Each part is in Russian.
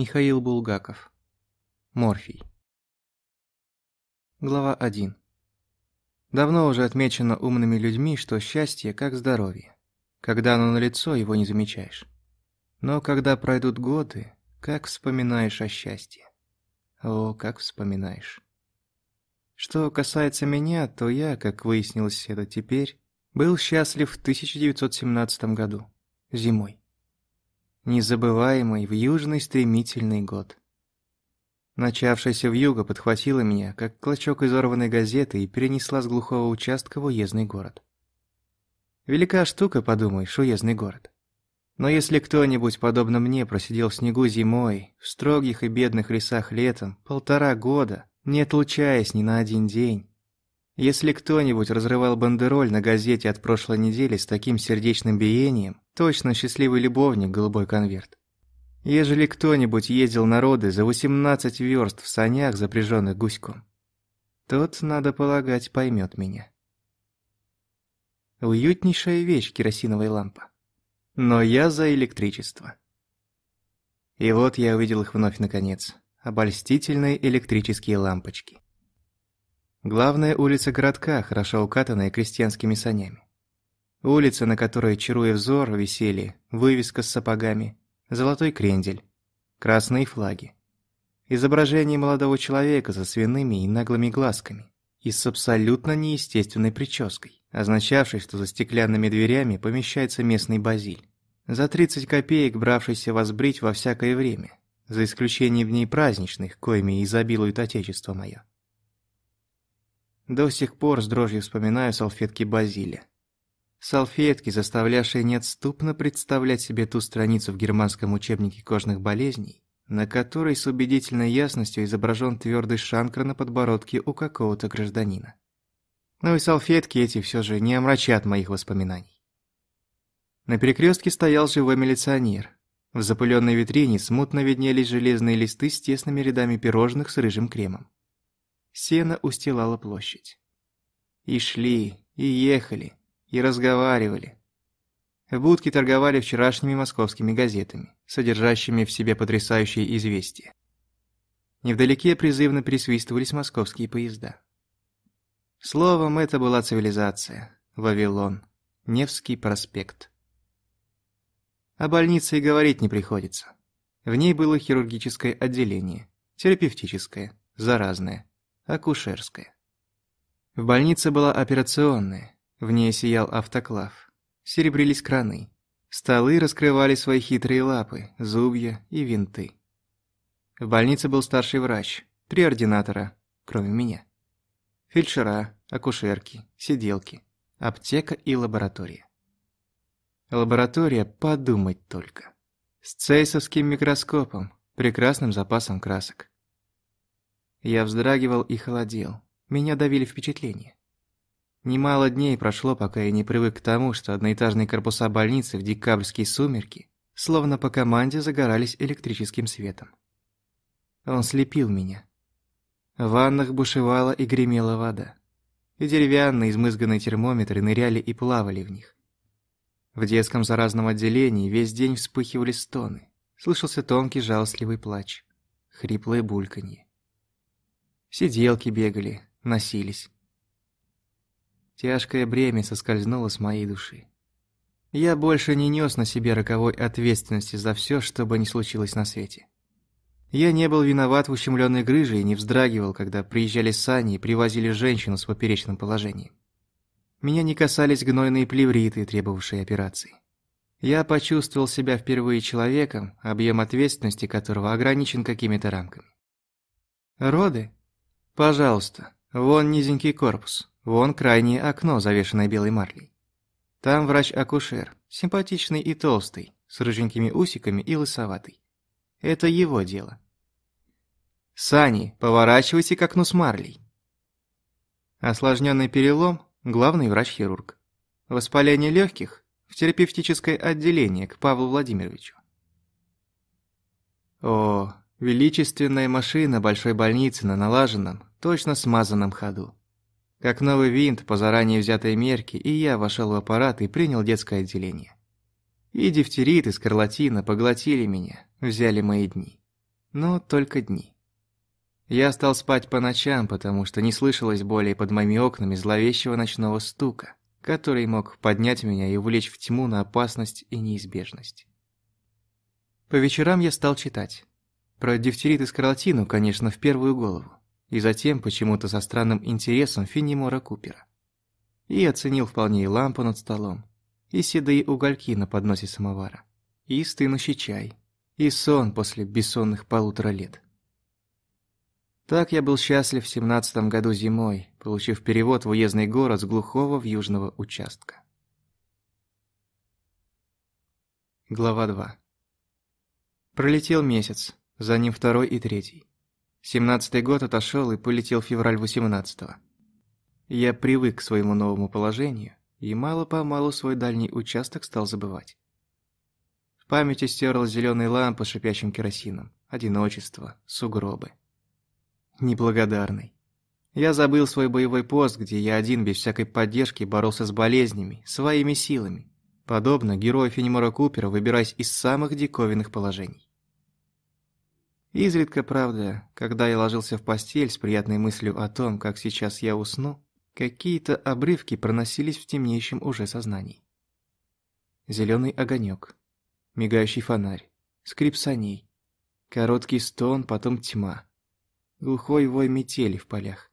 Михаил Булгаков. Морфий. Глава 1. Давно уже отмечено умными людьми, что счастье как здоровье. Когда оно налицо, его не замечаешь. Но когда пройдут годы, как вспоминаешь о счастье? О, как вспоминаешь. Что касается меня, то я, как выяснилось это теперь, был счастлив в 1917 году, зимой незабываемый в южный стремительный год. Начавшаяся в юго подхватила меня, как клочок изорванной газеты, и перенесла с глухого участка в уездный город. Велика штука, подумаешь, уездный город. Но если кто-нибудь, подобно мне, просидел в снегу зимой, в строгих и бедных лесах летом, полтора года, не отлучаясь ни на один день, если кто-нибудь разрывал бандероль на газете от прошлой недели с таким сердечным биением, точно счастливый любовник, голубой конверт. Ежели кто-нибудь ездил народы за 18 верст в санях, запряженных гуськом, тот, надо полагать, поймет меня. Уютнейшая вещь керосиновая лампа. Но я за электричество. И вот я увидел их вновь наконец. Обольстительные электрические лампочки. Главная улица городка, хорошо укатанная крестьянскими санями. Улица, на которой, чаруя взор, висели вывеска с сапогами, золотой крендель, красные флаги. Изображение молодого человека со свиными и наглыми глазками и с абсолютно неестественной прической, означавшей, что за стеклянными дверями помещается местный базиль. За 30 копеек бравшийся возбрить во всякое время, за исключением дней праздничных, коими изобилует Отечество мое. До сих пор с дрожью вспоминаю салфетки Базиля. Салфетки, заставлявшие неотступно представлять себе ту страницу в германском учебнике кожных болезней, на которой с убедительной ясностью изображен твердый шанкр на подбородке у какого-то гражданина. Но и салфетки эти все же не омрачат моих воспоминаний. На перекрестке стоял живой милиционер. В запыленной витрине смутно виднелись железные листы с тесными рядами пирожных с рыжим кремом. Сено устилало площадь. И шли, и ехали, и разговаривали. В будке торговали вчерашними московскими газетами, содержащими в себе потрясающие известия. Невдалеке призывно присвистывались московские поезда. Словом, это была цивилизация, Вавилон, Невский проспект. О больнице и говорить не приходится. В ней было хирургическое отделение, терапевтическое, заразное, акушерская. В больнице была операционная, в ней сиял автоклав. Серебрились краны. Столы раскрывали свои хитрые лапы, зубья и винты. В больнице был старший врач, три ординатора, кроме меня. Фельдшера, акушерки, сиделки, аптека и лаборатория. Лаборатория, подумать только. С цейсовским микроскопом, прекрасным запасом красок. Я вздрагивал и холодел. Меня давили впечатления. Немало дней прошло, пока я не привык к тому, что одноэтажные корпуса больницы в декабрьские сумерки словно по команде загорались электрическим светом. Он слепил меня. В ваннах бушевала и гремела вода. И деревянные измызганные термометры ныряли и плавали в них. В детском заразном отделении весь день вспыхивали стоны. Слышался тонкий жалостливый плач, хриплое бульканье. Сиделки бегали, носились. Тяжкое бремя соскользнуло с моей души. Я больше не нес на себе роковой ответственности за все, что бы ни случилось на свете. Я не был виноват в ущемленной грыже и не вздрагивал, когда приезжали сани и привозили женщину с поперечным положением. Меня не касались гнойные плевриты, требовавшие операции. Я почувствовал себя впервые человеком, объем ответственности которого ограничен какими-то рамками. Роды? Пожалуйста, вон низенький корпус, вон крайнее окно, завешенное белой марлей. Там врач-акушер, симпатичный и толстый, с рыженькими усиками и лысоватый. Это его дело. Сани, поворачивайте к окну с марлей. Осложненный перелом – главный врач-хирург. Воспаление легких – в терапевтическое отделение к Павлу Владимировичу. О, Величественная машина большой больницы на налаженном, точно смазанном ходу. Как новый винт по заранее взятой мерке, и я вошел в аппарат и принял детское отделение. И дифтерит, и скарлатина поглотили меня, взяли мои дни. но только дни. Я стал спать по ночам, потому что не слышалось более под моими окнами зловещего ночного стука, который мог поднять меня и увлечь в тьму на опасность и неизбежность. По вечерам я стал читать. Про дифтерит и скарлатину, конечно, в первую голову, и затем почему-то со странным интересом Финнимора Купера. И оценил вполне и лампу над столом, и седые угольки на подносе самовара, и стынущий чай, и сон после бессонных полутора лет. Так я был счастлив в семнадцатом году зимой, получив перевод в уездный город с глухого в южного участка. Глава 2 Пролетел месяц, за ним второй и третий. Семнадцатый год отошел и полетел февраль восемнадцатого. Я привык к своему новому положению и мало-помалу свой дальний участок стал забывать. В памяти стерла зеленая лампа с шипящим керосином, одиночество, сугробы неблагодарный. Я забыл свой боевой пост, где я один без всякой поддержки боролся с болезнями, своими силами, подобно герою Фенимора Купера, выбираясь из самых диковинных положений. Изредка, правда, когда я ложился в постель с приятной мыслью о том, как сейчас я усну, какие-то обрывки проносились в темнейшем уже сознании. Зеленый огонек, мигающий фонарь, скрип саней, короткий стон, потом тьма глухой вой метели в полях.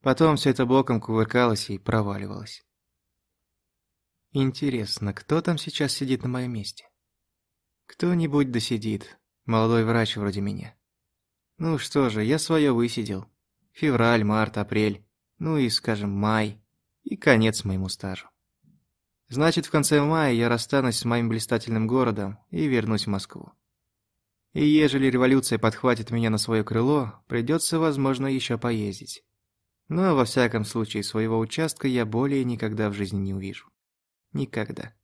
Потом все это боком кувыркалось и проваливалось. Интересно, кто там сейчас сидит на моем месте? Кто-нибудь досидит, молодой врач вроде меня. Ну что же, я свое высидел. Февраль, март, апрель, ну и, скажем, май. И конец моему стажу. Значит, в конце мая я расстанусь с моим блистательным городом и вернусь в Москву. И ежели революция подхватит меня на свое крыло, придется, возможно, еще поездить. Но, во всяком случае, своего участка я более никогда в жизни не увижу. Никогда.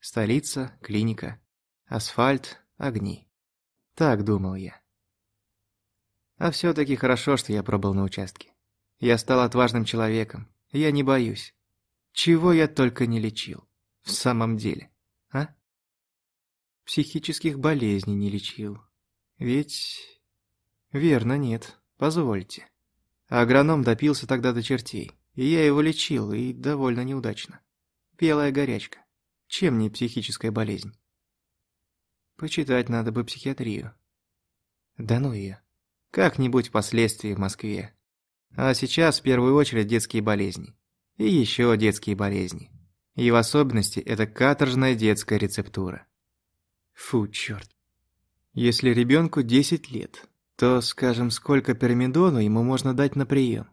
Столица, клиника, асфальт, огни. Так думал я. А все-таки хорошо, что я пробыл на участке. Я стал отважным человеком. Я не боюсь. Чего я только не лечил. В самом деле. А? Психических болезней не лечил. Ведь... Верно, нет. Позвольте. Агроном допился тогда до чертей, и я его лечил, и довольно неудачно. Белая горячка. Чем не психическая болезнь? Почитать надо бы психиатрию. Да ну ее. Как-нибудь впоследствии в Москве. А сейчас в первую очередь детские болезни. И еще детские болезни. И в особенности это каторжная детская рецептура. Фу, черт. Если ребенку 10 лет, то, скажем, сколько пермидону ему можно дать на прием?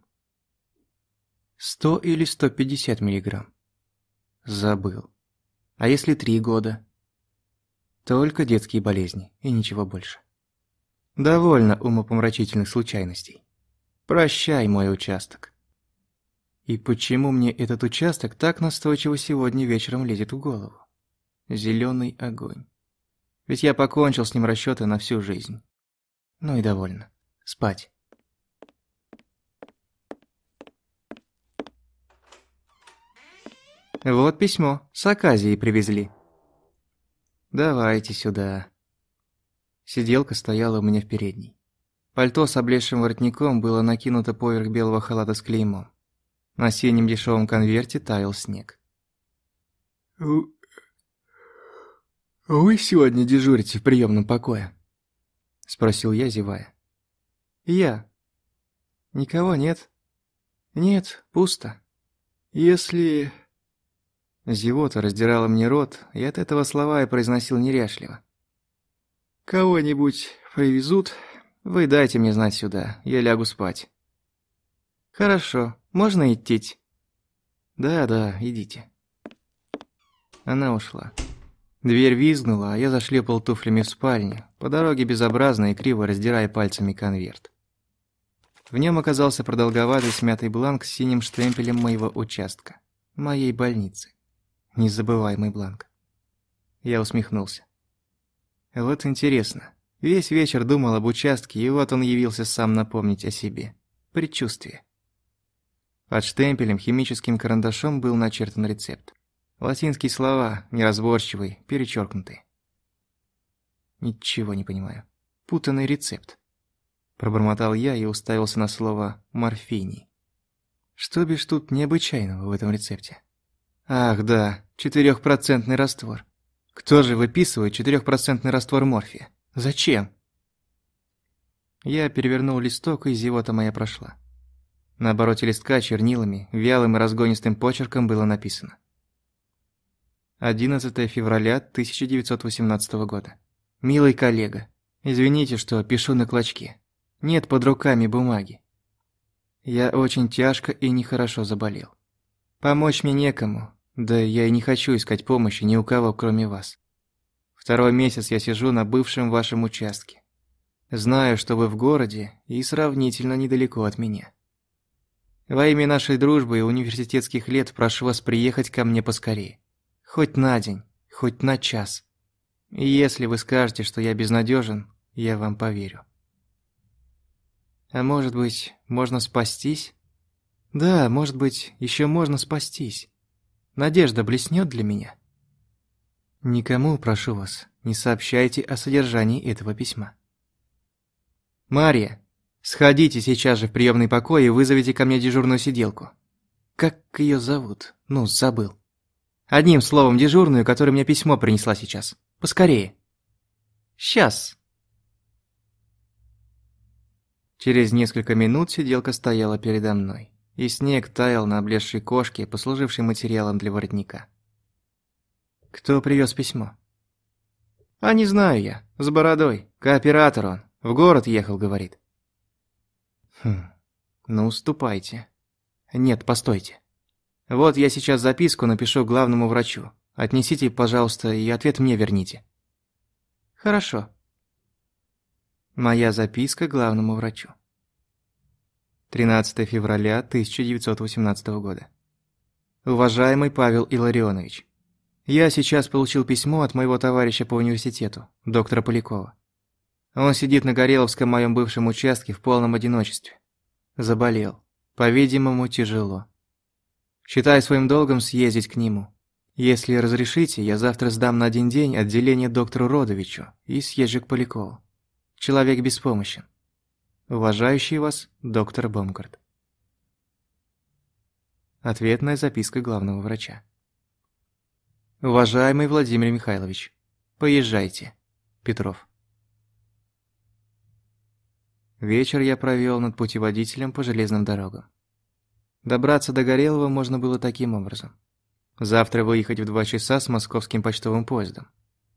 100 или 150 миллиграмм? Забыл. А если 3 года? Только детские болезни и ничего больше. Довольно умопомрачительных случайностей. Прощай мой участок. И почему мне этот участок так настойчиво сегодня вечером лезет в голову? Зеленый огонь. Ведь я покончил с ним расчеты на всю жизнь. Ну и довольно. Спать. Вот письмо. С Аказией привезли. Давайте сюда. Сиделка стояла у меня в передней. Пальто с облезшим воротником было накинуто поверх белого халата с клеймом. На синем дешевом конверте таял снег. «Вы сегодня дежурите в приемном покое?» – спросил я, зевая. «Я. Никого нет?» «Нет, пусто. Если...» Зевота раздирала мне рот, и от этого слова я произносил неряшливо. «Кого-нибудь привезут, вы дайте мне знать сюда, я лягу спать». «Хорошо, можно идти?» «Да-да, идите». Она ушла. Дверь визгнула, а я зашлепал туфлями в спальню, по дороге безобразно и криво раздирая пальцами конверт. В нем оказался продолговатый смятый бланк с синим штемпелем моего участка, моей больницы. Незабываемый бланк. Я усмехнулся. Вот интересно. Весь вечер думал об участке, и вот он явился сам напомнить о себе. Предчувствие. Под штемпелем химическим карандашом был начертан рецепт. Латинские слова, неразборчивые, перечеркнутые. Ничего не понимаю. путанный рецепт. Пробормотал я и уставился на слово «морфиний». Что бишь тут необычайного в этом рецепте? Ах, да, четырехпроцентный раствор. Кто же выписывает четырехпроцентный раствор морфия? Зачем? Я перевернул листок, и зевота моя прошла. На обороте листка чернилами, вялым и разгонистым почерком было написано. 11 февраля 1918 года. Милый коллега, извините, что пишу на клочке. Нет под руками бумаги. Я очень тяжко и нехорошо заболел. Помочь мне некому, да я и не хочу искать помощи ни у кого, кроме вас. Второй месяц я сижу на бывшем вашем участке. Знаю, что вы в городе и сравнительно недалеко от меня. Во имя нашей дружбы и университетских лет прошу вас приехать ко мне поскорее. Хоть на день, хоть на час. И если вы скажете, что я безнадежен, я вам поверю. А может быть, можно спастись? Да, может быть, еще можно спастись. Надежда блеснет для меня. Никому, прошу вас, не сообщайте о содержании этого письма. Мария, Сходите сейчас же в приемный покой и вызовите ко мне дежурную сиделку. Как ее зовут? Ну, забыл. Одним словом, дежурную, которая мне письмо принесла сейчас. Поскорее. Сейчас. Через несколько минут сиделка стояла передо мной, и снег таял на облезшей кошке, послужившей материалом для воротника. Кто привез письмо? А не знаю я, с бородой, кооператор он, в город ехал, говорит. Хм, ну уступайте. Нет, постойте. Вот я сейчас записку напишу главному врачу. Отнесите, пожалуйста, и ответ мне верните. Хорошо. Моя записка главному врачу. 13 февраля 1918 года. Уважаемый Павел Илларионович, я сейчас получил письмо от моего товарища по университету, доктора Полякова. Он сидит на Гореловском моем бывшем участке в полном одиночестве. Заболел. По-видимому, тяжело. Считаю своим долгом съездить к нему. Если разрешите, я завтра сдам на один день отделение доктору Родовичу и съезжу к Полякову. Человек беспомощен. Уважающий вас, доктор Бомгард. Ответная записка главного врача. Уважаемый Владимир Михайлович, поезжайте. Петров. Вечер я провел над путеводителем по железным дорогам. Добраться до Горелого можно было таким образом. Завтра выехать в два часа с московским почтовым поездом.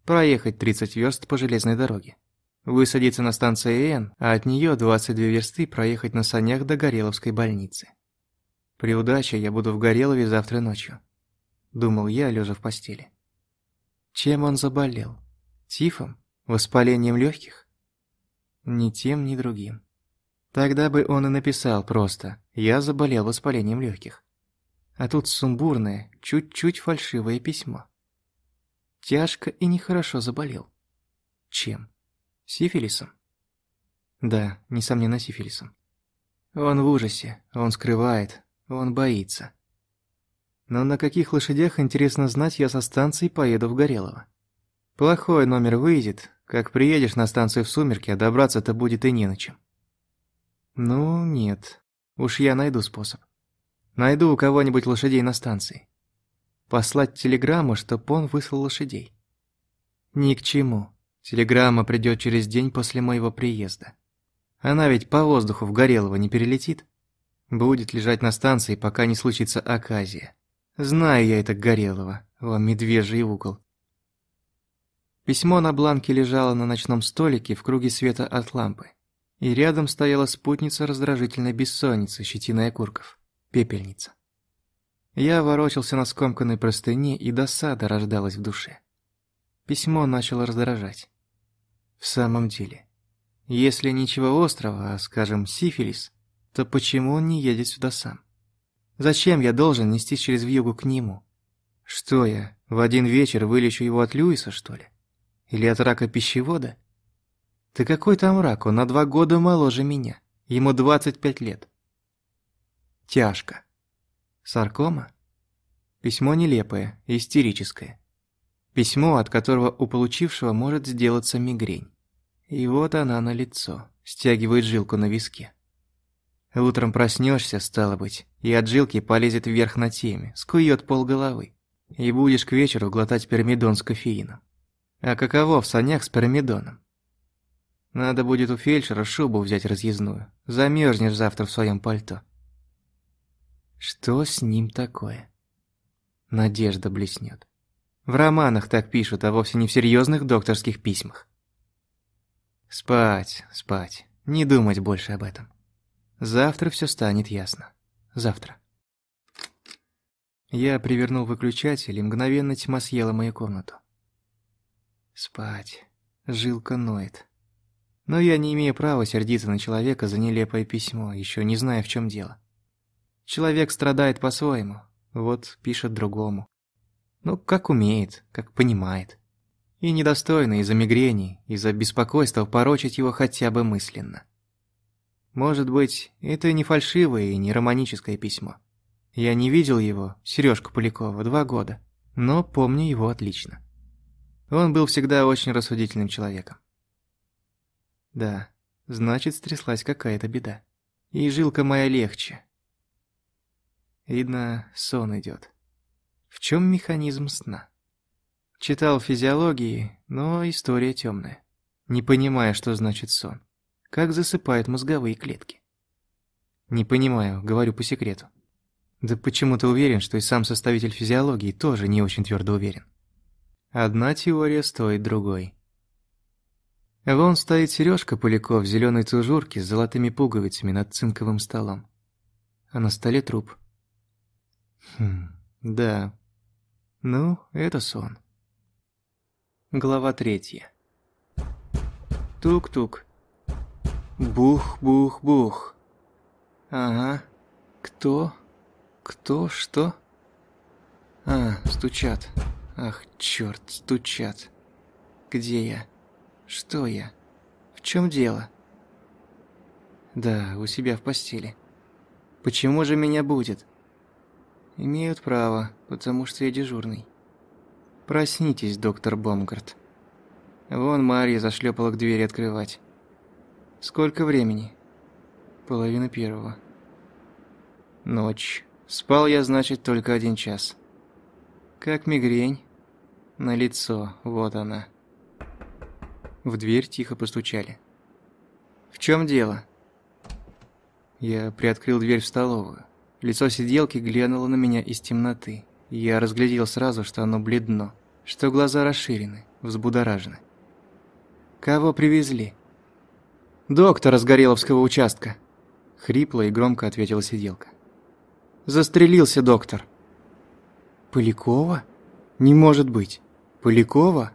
Проехать 30 верст по железной дороге. Высадиться на станции Н, а от нее 22 версты проехать на санях до Гореловской больницы. При удаче я буду в Горелове завтра ночью. Думал я, лежа в постели. Чем он заболел? Тифом? Воспалением легких? Ни тем, ни другим. Тогда бы он и написал просто «Я заболел воспалением легких». А тут сумбурное, чуть-чуть фальшивое письмо. Тяжко и нехорошо заболел. Чем? Сифилисом? Да, несомненно, сифилисом. Он в ужасе, он скрывает, он боится. Но на каких лошадях, интересно знать, я со станции поеду в Горелово. Плохой номер выйдет, как приедешь на станцию в сумерки, а добраться-то будет и не на чем. Ну, нет. Уж я найду способ. Найду у кого-нибудь лошадей на станции. Послать телеграмму, чтоб он выслал лошадей. Ни к чему. Телеграмма придет через день после моего приезда. Она ведь по воздуху в Горелого не перелетит. Будет лежать на станции, пока не случится оказия. Знаю я это Горелого, вам медвежий угол. Письмо на бланке лежало на ночном столике в круге света от лампы. И рядом стояла спутница раздражительной бессонницы, щетиной окурков. Пепельница. Я ворочался на скомканной простыне, и досада рождалась в душе. Письмо начало раздражать. В самом деле, если ничего острого, а, скажем, сифилис, то почему он не едет сюда сам? Зачем я должен нестись через вьюгу к нему? Что я, в один вечер вылечу его от Льюиса, что ли? Или от рака пищевода? Да какой там рак, он на два года моложе меня. Ему 25 лет. Тяжко. Саркома? Письмо нелепое, истерическое. Письмо, от которого у получившего может сделаться мигрень. И вот она на лицо, стягивает жилку на виске. Утром проснешься, стало быть, и от жилки полезет вверх на теме, скует полголовы. И будешь к вечеру глотать пирамидон с кофеином. А каково в санях с пирамидоном? Надо будет у фельдшера шубу взять разъездную. Замерзнешь завтра в своем пальто. Что с ним такое? Надежда блеснет. В романах так пишут, а вовсе не в серьезных докторских письмах. Спать, спать. Не думать больше об этом. Завтра все станет ясно. Завтра. Я привернул выключатель, и мгновенно тьма съела мою комнату. Спать. Жилка ноет. Но я не имею права сердиться на человека за нелепое письмо, еще не зная, в чем дело. Человек страдает по-своему, вот пишет другому. Ну, как умеет, как понимает. И недостойно из-за мигрени, из-за беспокойства порочить его хотя бы мысленно. Может быть, это не фальшивое и не романическое письмо. Я не видел его, Сережку Полякова, два года, но помню его отлично. Он был всегда очень рассудительным человеком. Да, значит, стряслась какая-то беда. И жилка моя легче. Видно, сон идет. В чем механизм сна? Читал физиологии, но история темная. Не понимая, что значит сон. Как засыпают мозговые клетки. Не понимаю, говорю по секрету. Да почему-то уверен, что и сам составитель физиологии тоже не очень твердо уверен. Одна теория стоит другой. Вон стоит Сережка Поляков в зеленой тужурке с золотыми пуговицами над цинковым столом. А на столе труп. Хм, да, ну, это сон. Глава третья. Тук-тук. Бух-бух-бух. Ага. Кто? Кто? Что? А, стучат. Ах, черт, стучат. Где я? Что я? В чем дело? Да, у себя в постели. Почему же меня будет? Имеют право, потому что я дежурный. Проснитесь, доктор Бомгард. Вон Марья зашлепала к двери открывать. Сколько времени? Половина первого. Ночь. Спал я, значит, только один час. Как мигрень. На лицо, вот она. В дверь тихо постучали. В чем дело? Я приоткрыл дверь в столовую. Лицо сиделки глянуло на меня из темноты. Я разглядел сразу, что оно бледно, что глаза расширены, взбудоражены. «Кого привезли?» «Доктора с Гореловского участка», — хрипло и громко ответила сиделка. «Застрелился доктор». «Полякова? Не может быть. Полякова?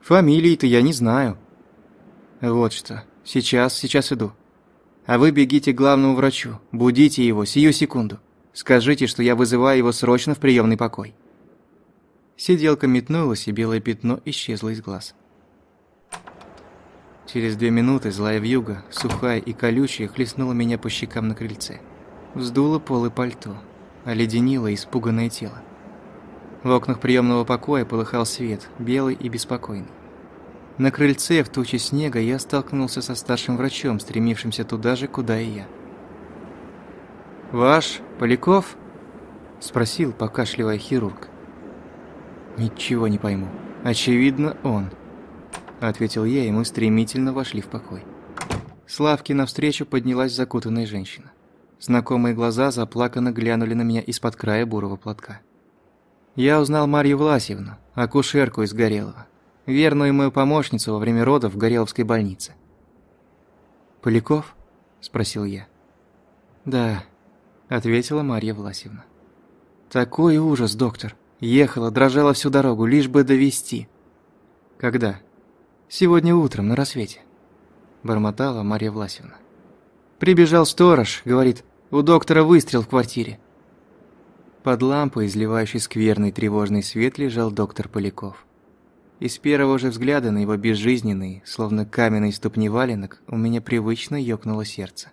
Фамилии-то я не знаю». «Вот что. Сейчас, сейчас иду». А вы бегите к главному врачу, будите его сию секунду. Скажите, что я вызываю его срочно в приемный покой». Сиделка метнулась, и белое пятно исчезло из глаз. Через две минуты злая вьюга, сухая и колючая, хлестнула меня по щекам на крыльце. Вздула полы пальто, оледенило испуганное тело. В окнах приемного покоя полыхал свет, белый и беспокойный. На крыльце в туче снега я столкнулся со старшим врачом, стремившимся туда же, куда и я. «Ваш Поляков?» – спросил, покашливая хирург. «Ничего не пойму. Очевидно, он», – ответил я, и мы стремительно вошли в покой. С лавки навстречу поднялась закутанная женщина. Знакомые глаза заплаканно глянули на меня из-под края бурого платка. Я узнал Марью Власьевну, акушерку из Горелого верную мою помощницу во время родов в Гореловской больнице. «Поляков?» – спросил я. «Да», – ответила Марья Власьевна. «Такой ужас, доктор. Ехала, дрожала всю дорогу, лишь бы довести. «Когда?» «Сегодня утром, на рассвете», – бормотала Марья Власьевна. «Прибежал сторож, говорит, у доктора выстрел в квартире». Под лампой, изливающей скверный тревожный свет, лежал доктор Поляков. И с первого же взгляда на его безжизненный, словно каменный ступни валенок, у меня привычно ёкнуло сердце.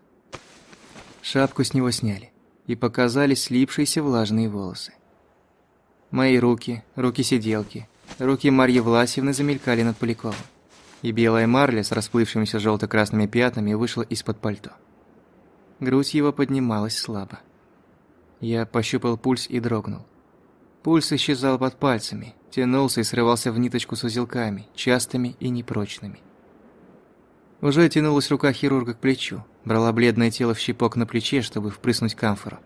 Шапку с него сняли, и показали слипшиеся влажные волосы. Мои руки, руки сиделки, руки Марьи Власьевны замелькали над Поляковым. и белая марля с расплывшимися желто-красными пятнами вышла из-под пальто. Грудь его поднималась слабо. Я пощупал пульс и дрогнул. Пульс исчезал под пальцами, тянулся и срывался в ниточку с узелками, частыми и непрочными. Уже тянулась рука хирурга к плечу, брала бледное тело в щипок на плече, чтобы впрыснуть камфору.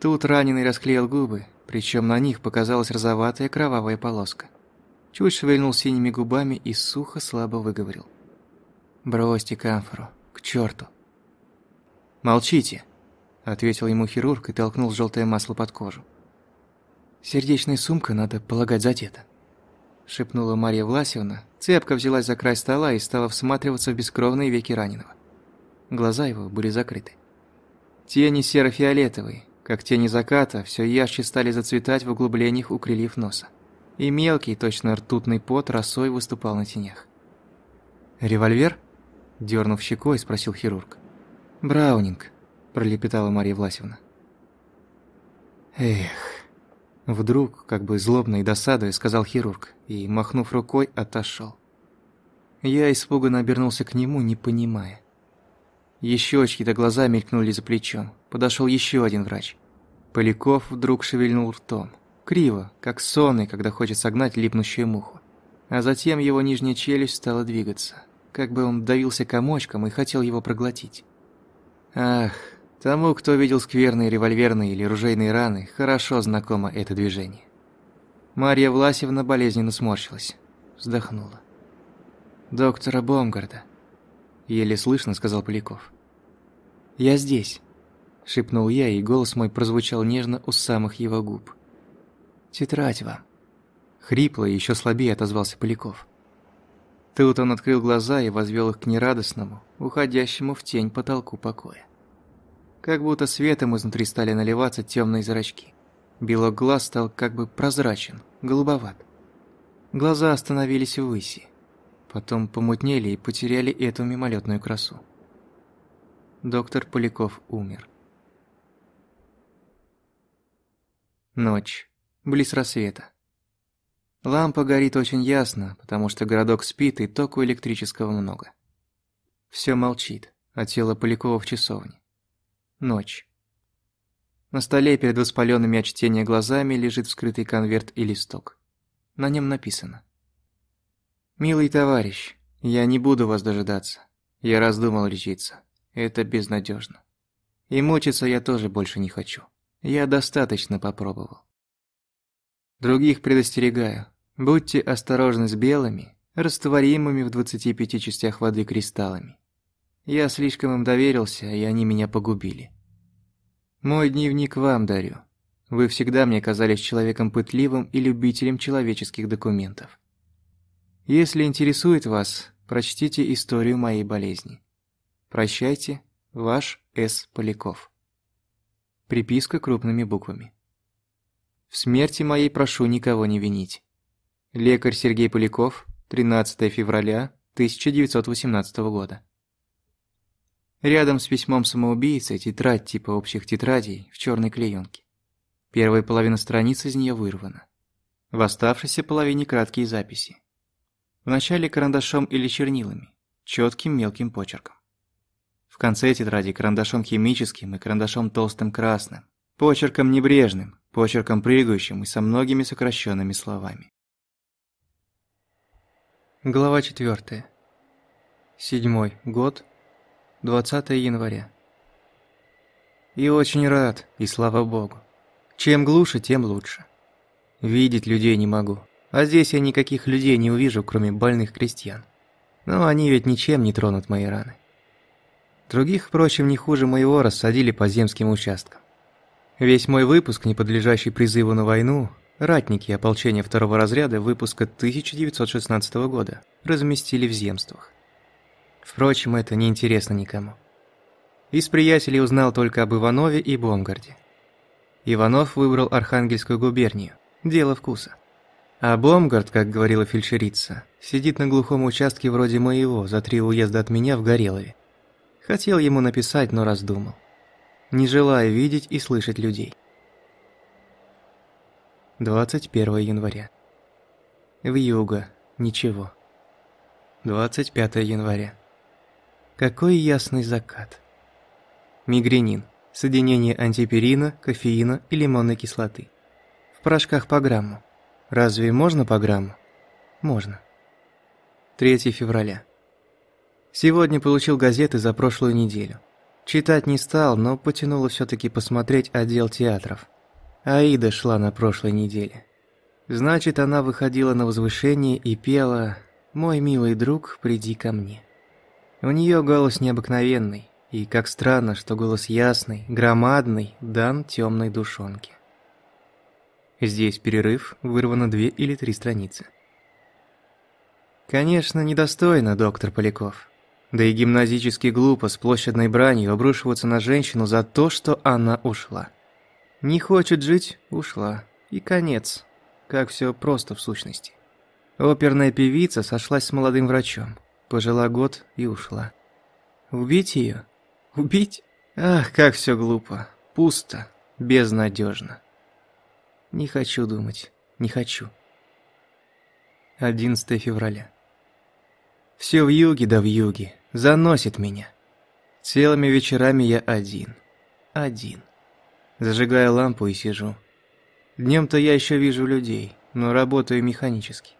Тут раненый расклеил губы, причем на них показалась розоватая кровавая полоска. Чуть шевельнул синими губами и сухо слабо выговорил. «Бросьте камфору, к черту!» «Молчите!» – ответил ему хирург и толкнул желтое масло под кожу. «Сердечная сумка, надо полагать, задета», – шепнула Марья Власевна. Цепка взялась за край стола и стала всматриваться в бескровные веки раненого. Глаза его были закрыты. Тени серо-фиолетовые, как тени заката, все ярче стали зацветать в углублениях у крыльев носа. И мелкий, точно ртутный пот росой выступал на тенях. «Револьвер?» – дернув щекой, спросил хирург. «Браунинг», – пролепетала Марья Власевна. «Эх...» Вдруг, как бы злобно и досадуя, сказал хирург, и, махнув рукой, отошел. Я испуганно обернулся к нему, не понимая. Еще очки-то глаза мелькнули за плечом. Подошел еще один врач. Поляков вдруг шевельнул ртом. Криво, как сонный, когда хочет согнать липнущую муху. А затем его нижняя челюсть стала двигаться, как бы он давился комочком и хотел его проглотить. Ах, Тому, кто видел скверные револьверные или ружейные раны, хорошо знакомо это движение. Марья Власевна болезненно сморщилась, вздохнула. «Доктора Бомгарда», — еле слышно сказал Поляков. «Я здесь», — шепнул я, и голос мой прозвучал нежно у самых его губ. «Тетрадь вам». Хрипло и еще слабее отозвался Поляков. Тут он открыл глаза и возвел их к нерадостному, уходящему в тень потолку покоя. Как будто светом изнутри стали наливаться темные зрачки. Белок глаз стал как бы прозрачен, голубоват. Глаза остановились ввыси. Потом помутнели и потеряли эту мимолетную красу. Доктор Поляков умер. Ночь. Близ рассвета. Лампа горит очень ясно, потому что городок спит и току электрического много. Все молчит, а тело Полякова в часовне. Ночь. На столе перед воспаленными от чтения глазами лежит вскрытый конверт и листок. На нем написано. «Милый товарищ, я не буду вас дожидаться. Я раздумал лечиться. Это безнадежно. И мучиться я тоже больше не хочу. Я достаточно попробовал. Других предостерегаю. Будьте осторожны с белыми, растворимыми в 25 частях воды кристаллами. Я слишком им доверился, и они меня погубили. Мой дневник вам дарю. Вы всегда мне казались человеком пытливым и любителем человеческих документов. Если интересует вас, прочтите историю моей болезни. Прощайте, ваш С. Поляков. Приписка крупными буквами. В смерти моей прошу никого не винить. Лекарь Сергей Поляков, 13 февраля 1918 года. Рядом с письмом самоубийцы тетрадь типа общих тетрадей в черной клеенке. Первая половина страницы из нее вырвана. В оставшейся половине краткие записи. Вначале карандашом или чернилами, четким мелким почерком. В конце тетради карандашом химическим и карандашом толстым красным, почерком небрежным, почерком прыгающим и со многими сокращенными словами. Глава 4. Седьмой год 20 января. И очень рад, и слава богу. Чем глуше, тем лучше. Видеть людей не могу. А здесь я никаких людей не увижу, кроме больных крестьян. Но они ведь ничем не тронут мои раны. Других, впрочем, не хуже моего рассадили по земским участкам. Весь мой выпуск, не подлежащий призыву на войну, ратники ополчения второго разряда выпуска 1916 года, разместили в земствах. Впрочем, это не интересно никому. Из приятелей узнал только об Иванове и Бомгарде. Иванов выбрал Архангельскую губернию. Дело вкуса. А Бомгард, как говорила фельдшерица, сидит на глухом участке вроде моего, за три уезда от меня в Горелове. Хотел ему написать, но раздумал. Не желая видеть и слышать людей. 21 января. В юго. Ничего. 25 января. Какой ясный закат. Мигренин. Соединение антиперина, кофеина и лимонной кислоты. В порошках по грамму. Разве можно по грамму? Можно. 3 февраля. Сегодня получил газеты за прошлую неделю. Читать не стал, но потянуло все таки посмотреть отдел театров. Аида шла на прошлой неделе. Значит, она выходила на возвышение и пела «Мой милый друг, приди ко мне». У нее голос необыкновенный, и как странно, что голос ясный, громадный, дан темной душонке. Здесь перерыв, вырвано две или три страницы. Конечно, недостойно, доктор Поляков. Да и гимназически глупо с площадной бранью обрушиваться на женщину за то, что она ушла. Не хочет жить – ушла. И конец. Как все просто в сущности. Оперная певица сошлась с молодым врачом. Пожила год и ушла. Убить ее? Убить? Ах, как все глупо. Пусто. Безнадежно. Не хочу думать. Не хочу. 11 февраля. Все в юге да в юге. Заносит меня. Целыми вечерами я один. Один. Зажигаю лампу и сижу. Днем-то я еще вижу людей, но работаю механически.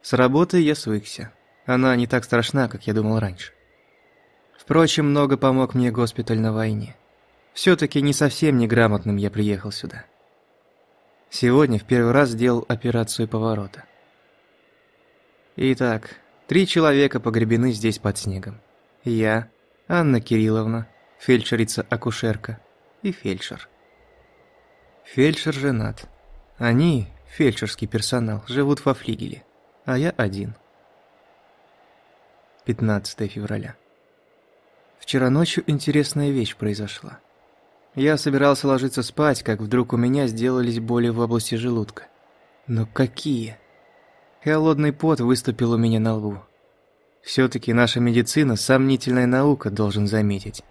С работой я свыкся. Она не так страшна, как я думал раньше. Впрочем, много помог мне госпиталь на войне. Все-таки не совсем неграмотным я приехал сюда. Сегодня в первый раз сделал операцию поворота. Итак, три человека погребены здесь под снегом. Я, Анна Кирилловна, фельдшерица-акушерка и фельдшер. Фельдшер женат. Они, фельдшерский персонал, живут во флигеле, а я один. 15 февраля. Вчера ночью интересная вещь произошла. Я собирался ложиться спать, как вдруг у меня сделались боли в области желудка. Но какие? Холодный пот выступил у меня на лбу. Все-таки наша медицина – сомнительная наука, должен заметить.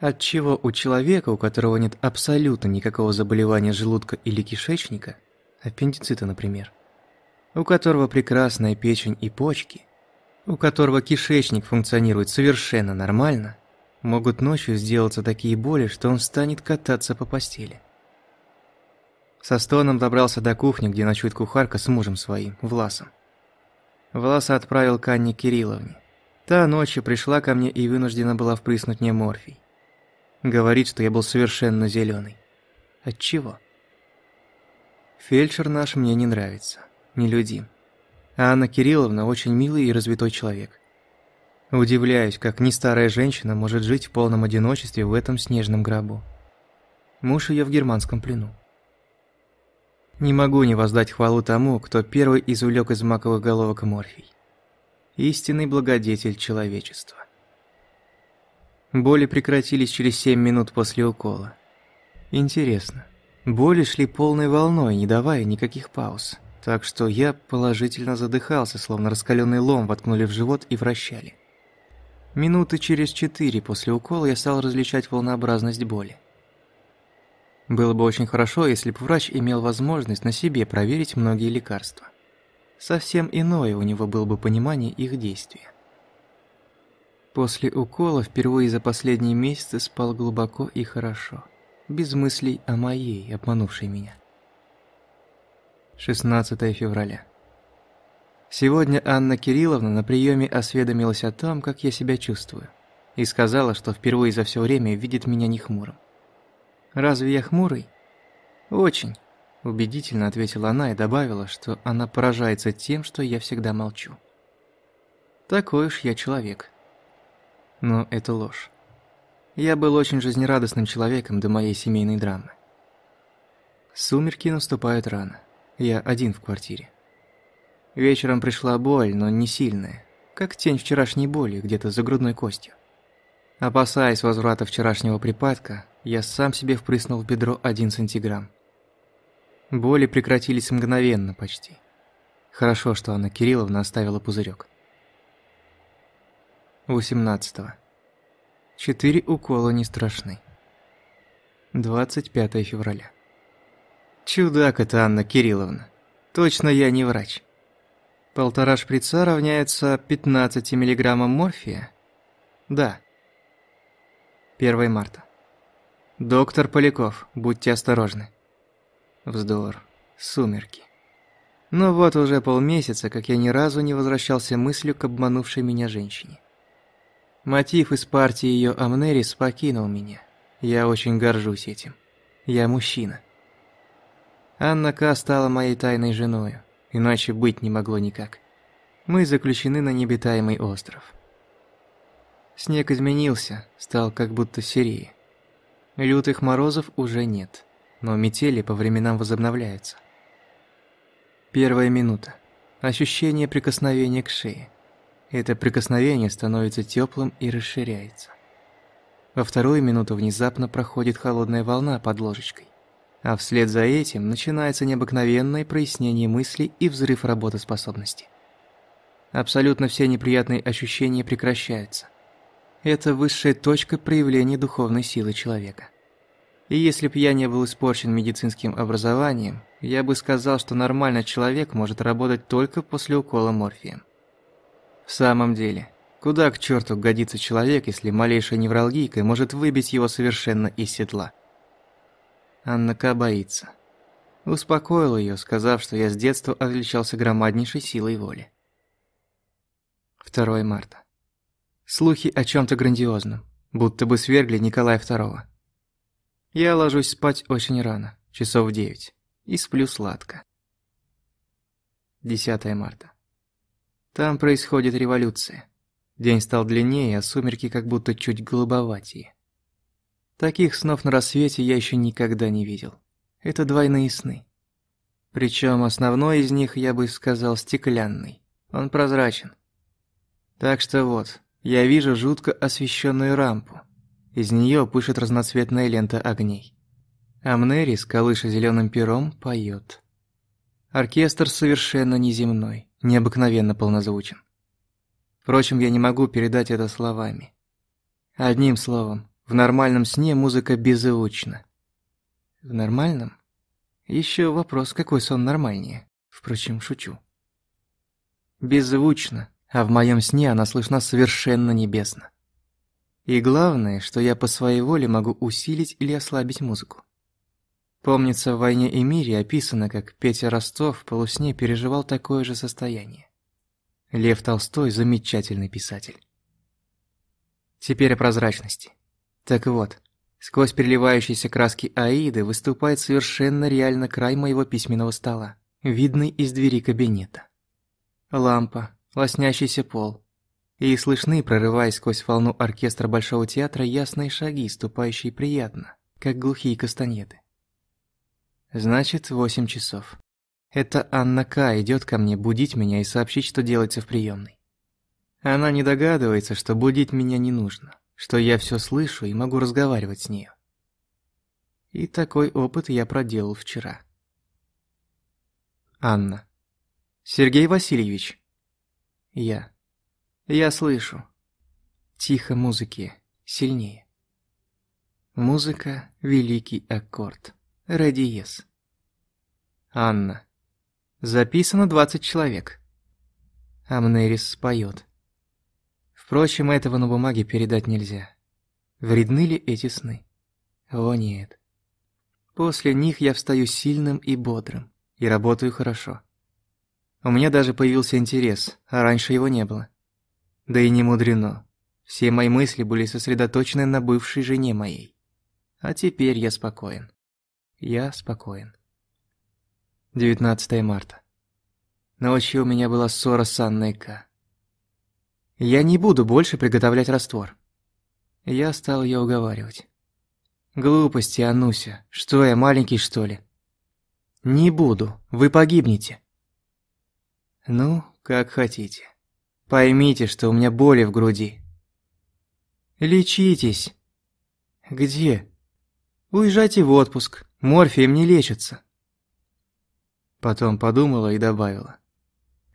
Отчего у человека, у которого нет абсолютно никакого заболевания желудка или кишечника, аппендицита, например, у которого прекрасная печень и почки, у которого кишечник функционирует совершенно нормально, могут ночью сделаться такие боли, что он станет кататься по постели. Со стоном добрался до кухни, где ночует кухарка с мужем своим, Власом. Власа отправил к Анне Кирилловне. Та ночью пришла ко мне и вынуждена была впрыснуть мне морфий. Говорит, что я был совершенно зеленый. Отчего? Фельдшер наш мне не нравится, нелюдим. А Анна Кирилловна очень милый и развитой человек. Удивляюсь, как не старая женщина может жить в полном одиночестве в этом снежном гробу. Муж ее в германском плену. Не могу не воздать хвалу тому, кто первый извлек из маковых головок морфий. Истинный благодетель человечества. Боли прекратились через семь минут после укола. Интересно, боли шли полной волной, не давая никаких пауз. Так что я положительно задыхался, словно раскаленный лом воткнули в живот и вращали. Минуты через четыре после укола я стал различать волнообразность боли. Было бы очень хорошо, если бы врач имел возможность на себе проверить многие лекарства. Совсем иное у него было бы понимание их действия. После укола впервые за последние месяцы спал глубоко и хорошо, без мыслей о моей, обманувшей меня. 16 февраля. Сегодня Анна Кирилловна на приеме осведомилась о том, как я себя чувствую, и сказала, что впервые за все время видит меня не хмурым. «Разве я хмурый?» «Очень», – убедительно ответила она и добавила, что она поражается тем, что я всегда молчу. «Такой уж я человек». Но это ложь. Я был очень жизнерадостным человеком до моей семейной драмы. Сумерки наступают рано. Я один в квартире. Вечером пришла боль, но не сильная, как тень вчерашней боли где-то за грудной костью. Опасаясь возврата вчерашнего припадка, я сам себе впрыснул в бедро один сантиграмм. Боли прекратились мгновенно почти. Хорошо, что Анна Кирилловна оставила пузырек. 18. -го. Четыре укола не страшны. 25 февраля. Чудак это Анна Кирилловна. Точно я не врач. Полтора шприца равняется 15 миллиграммам морфия? Да. 1 марта. Доктор Поляков, будьте осторожны. Вздор. Сумерки. Но вот уже полмесяца, как я ни разу не возвращался мыслью к обманувшей меня женщине. Мотив из партии ее Амнерис покинул меня. Я очень горжусь этим. Я мужчина. Анна К. стала моей тайной женою, иначе быть не могло никак. Мы заключены на необитаемый остров. Снег изменился, стал как будто серее. Лютых морозов уже нет, но метели по временам возобновляются. Первая минута. Ощущение прикосновения к шее. Это прикосновение становится теплым и расширяется. Во вторую минуту внезапно проходит холодная волна под ложечкой. А вслед за этим начинается необыкновенное прояснение мыслей и взрыв работоспособности. Абсолютно все неприятные ощущения прекращаются. Это высшая точка проявления духовной силы человека. И если б я не был испорчен медицинским образованием, я бы сказал, что нормальный человек может работать только после укола морфием. В самом деле, куда к черту годится человек, если малейшая невралгийка может выбить его совершенно из седла? Анна К. боится. Успокоил ее, сказав, что я с детства отличался громаднейшей силой воли. 2 марта. Слухи о чем то грандиозном, будто бы свергли Николая II. Я ложусь спать очень рано, часов в девять, и сплю сладко. 10 марта. Там происходит революция. День стал длиннее, а сумерки как будто чуть голубоватее. Таких снов на рассвете я еще никогда не видел. Это двойные сны. Причем основной из них, я бы сказал, стеклянный. Он прозрачен. Так что вот, я вижу жутко освещенную рампу, из нее пышет разноцветная лента огней. Амнерис, колыша зеленым пером, поет. Оркестр совершенно неземной, необыкновенно полнозвучен. Впрочем, я не могу передать это словами. Одним словом, в нормальном сне музыка беззвучна. В нормальном? Еще вопрос, какой сон нормальнее. Впрочем, шучу. Беззвучно, а в моем сне она слышна совершенно небесно. И главное, что я по своей воле могу усилить или ослабить музыку. Помнится, в «Войне и мире» описано, как Петя Ростов в полусне переживал такое же состояние. Лев Толстой – замечательный писатель. Теперь о прозрачности. Так вот, сквозь переливающиеся краски Аиды выступает совершенно реально край моего письменного стола, видный из двери кабинета. Лампа, лоснящийся пол, и слышны, прорываясь сквозь волну оркестра Большого театра, ясные шаги, ступающие приятно, как глухие кастанеты. Значит, восемь часов. Это Анна К. идет ко мне будить меня и сообщить, что делается в приемной. Она не догадывается, что будить меня не нужно, что я все слышу и могу разговаривать с ней. И такой опыт я проделал вчера. Анна. Сергей Васильевич. Я. Я слышу. Тихо музыки, сильнее. Музыка — великий аккорд. Ре Анна. Записано 20 человек. Амнерис споет. Впрочем, этого на бумаге передать нельзя. Вредны ли эти сны? О нет. После них я встаю сильным и бодрым, и работаю хорошо. У меня даже появился интерес, а раньше его не было. Да и не мудрено. Все мои мысли были сосредоточены на бывшей жене моей. А теперь я спокоен. Я спокоен. 19 марта. Ночью у меня была ссора с Анной К. Я не буду больше приготовлять раствор. Я стал ее уговаривать. Глупости, Ануся. Что я, маленький, что ли? Не буду, вы погибнете. Ну, как хотите. Поймите, что у меня боли в груди. Лечитесь. Где? Уезжайте в отпуск. Морфием не лечится. Потом подумала и добавила.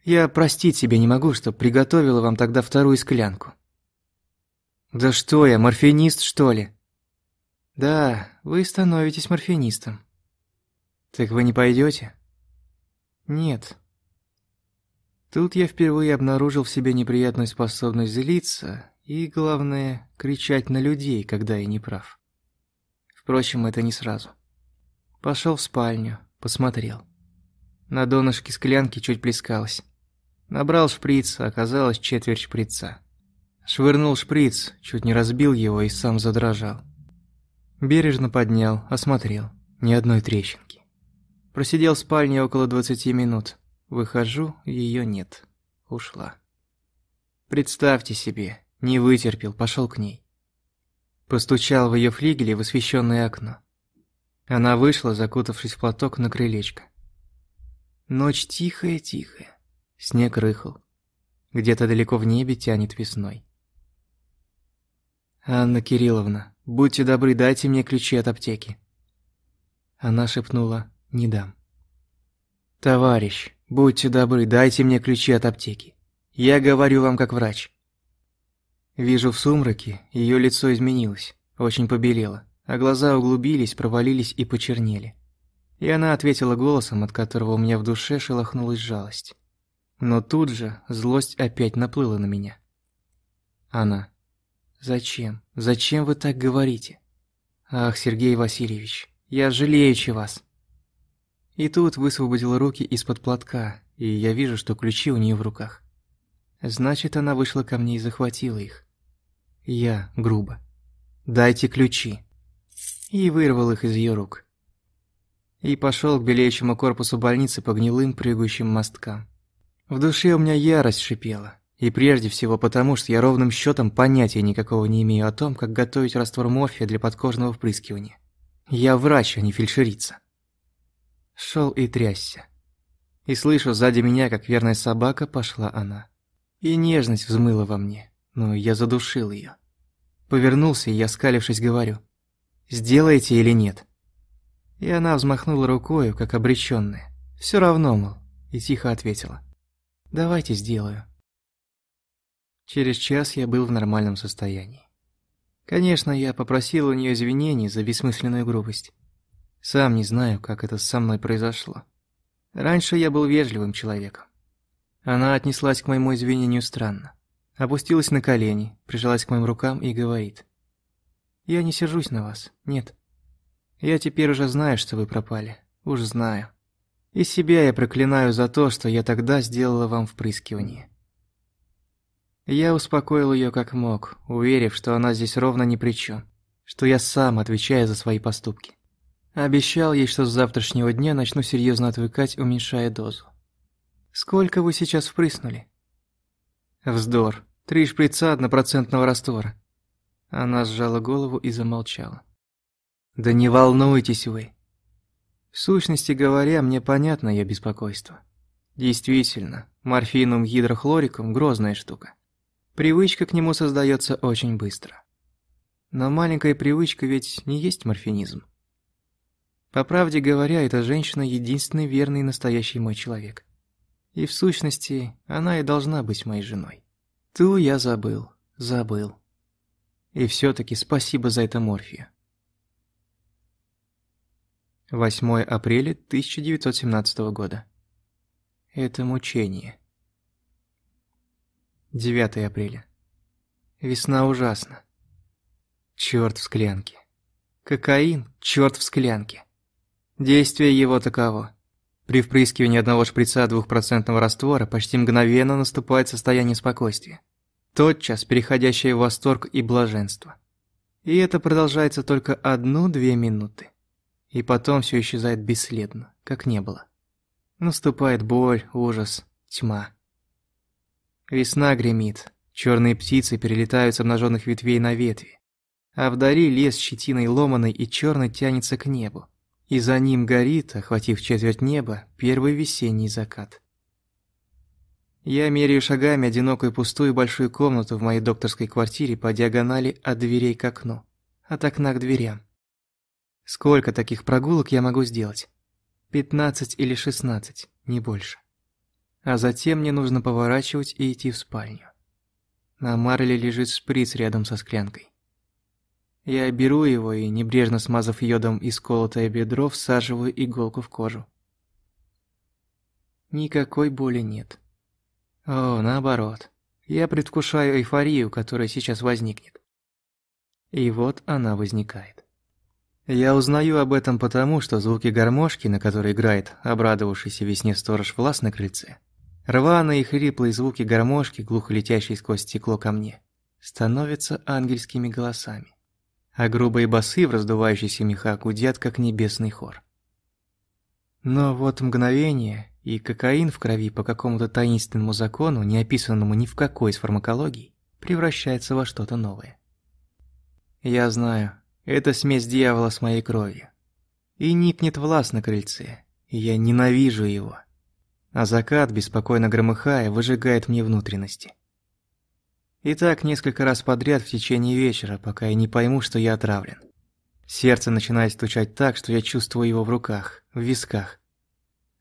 Я простить себе не могу, что приготовила вам тогда вторую склянку. Да что я, морфинист, что ли? Да, вы становитесь морфинистом. Так вы не пойдете? Нет, Тут я впервые обнаружил в себе неприятную способность злиться и, главное, кричать на людей, когда я не прав. Впрочем, это не сразу. Пошел в спальню, посмотрел. На донышке склянки чуть плескалось. Набрал шприц, оказалось четверть шприца. Швырнул шприц, чуть не разбил его и сам задрожал. Бережно поднял, осмотрел. Ни одной трещинки. Просидел в спальне около двадцати минут. Выхожу, ее нет. Ушла. Представьте себе, не вытерпел, пошел к ней. Постучал в ее флигеле в освещенное окно. Она вышла, закутавшись в платок на крылечко. Ночь тихая-тихая. Снег рыхал. Где-то далеко в небе тянет весной. «Анна Кирилловна, будьте добры, дайте мне ключи от аптеки». Она шепнула «не дам». «Товарищ, будьте добры, дайте мне ключи от аптеки. Я говорю вам как врач». Вижу в сумраке, ее лицо изменилось, очень побелело, а глаза углубились, провалились и почернели. И она ответила голосом, от которого у меня в душе шелохнулась жалость. Но тут же злость опять наплыла на меня. Она. «Зачем? Зачем вы так говорите?» «Ах, Сергей Васильевич, я жалеючи вас!» И тут высвободила руки из-под платка, и я вижу, что ключи у нее в руках. Значит, она вышла ко мне и захватила их. Я грубо. «Дайте ключи!» И вырвал их из ее рук. И пошел к белеющему корпусу больницы по гнилым прыгающим мосткам. В душе у меня ярость шипела. И прежде всего потому, что я ровным счетом понятия никакого не имею о том, как готовить раствор морфия для подкожного впрыскивания. Я врач, а не фельдшерица. Шел и трясся. И слышу сзади меня, как верная собака, пошла она. И нежность взмыла во мне, но я задушил ее. Повернулся, и я, скалившись, говорю, «Сделаете или нет?» И она взмахнула рукой, как обречённая. «Всё равно, мол», и тихо ответила, «Давайте сделаю». Через час я был в нормальном состоянии. Конечно, я попросил у нее извинений за бессмысленную грубость. Сам не знаю, как это со мной произошло. Раньше я был вежливым человеком. Она отнеслась к моему извинению странно. Опустилась на колени, прижалась к моим рукам и говорит. «Я не сержусь на вас, нет. Я теперь уже знаю, что вы пропали. Уж знаю. И себя я проклинаю за то, что я тогда сделала вам впрыскивание. Я успокоил ее как мог, уверив, что она здесь ровно ни при чем, что я сам отвечаю за свои поступки. Обещал ей, что с завтрашнего дня начну серьезно отвыкать, уменьшая дозу. «Сколько вы сейчас впрыснули?» «Вздор. Три шприца однопроцентного раствора». Она сжала голову и замолчала. «Да не волнуйтесь вы». В сущности говоря, мне понятно ее беспокойство. Действительно, морфином гидрохлориком – грозная штука. Привычка к нему создается очень быстро. Но маленькая привычка ведь не есть морфинизм. По правде говоря, эта женщина единственный верный и настоящий мой человек. И в сущности, она и должна быть моей женой. Ту я забыл, забыл. И все таки спасибо за это морфию. 8 апреля 1917 года. Это мучение. 9 апреля. Весна ужасна. Чёрт в склянке. Кокаин, чёрт в склянке. Действие его таково. При впрыскивании одного шприца двухпроцентного раствора почти мгновенно наступает состояние спокойствия, тотчас переходящее в восторг и блаженство. И это продолжается только одну-две минуты. И потом все исчезает бесследно, как не было. Наступает боль, ужас, тьма. Весна гремит, черные птицы перелетают с обнаженных ветвей на ветви, а вдали лес щетиной ломаной и черно тянется к небу, и за ним горит, охватив четверть неба, первый весенний закат. Я меряю шагами одинокую пустую большую комнату в моей докторской квартире по диагонали от дверей к окну, от окна к дверям. Сколько таких прогулок я могу сделать? Пятнадцать или шестнадцать, не больше а затем мне нужно поворачивать и идти в спальню. На марле лежит шприц рядом со склянкой. Я беру его и, небрежно смазав йодом исколотое бедро, всаживаю иголку в кожу. Никакой боли нет. О, наоборот. Я предвкушаю эйфорию, которая сейчас возникнет. И вот она возникает. Я узнаю об этом потому, что звуки гармошки, на которой играет обрадовавшийся весне сторож Влас на крыльце, рваные и хриплые звуки гармошки, глухо летящие сквозь стекло ко мне, становятся ангельскими голосами, а грубые басы в раздувающейся мехах гудят, как небесный хор. Но вот мгновение, и кокаин в крови по какому-то таинственному закону, не описанному ни в какой из фармакологий, превращается во что-то новое. Я знаю, это смесь дьявола с моей кровью. И никнет власть на крыльце, и я ненавижу его. А закат, беспокойно громыхая, выжигает мне внутренности. И так несколько раз подряд в течение вечера, пока я не пойму, что я отравлен. Сердце начинает стучать так, что я чувствую его в руках, в висках.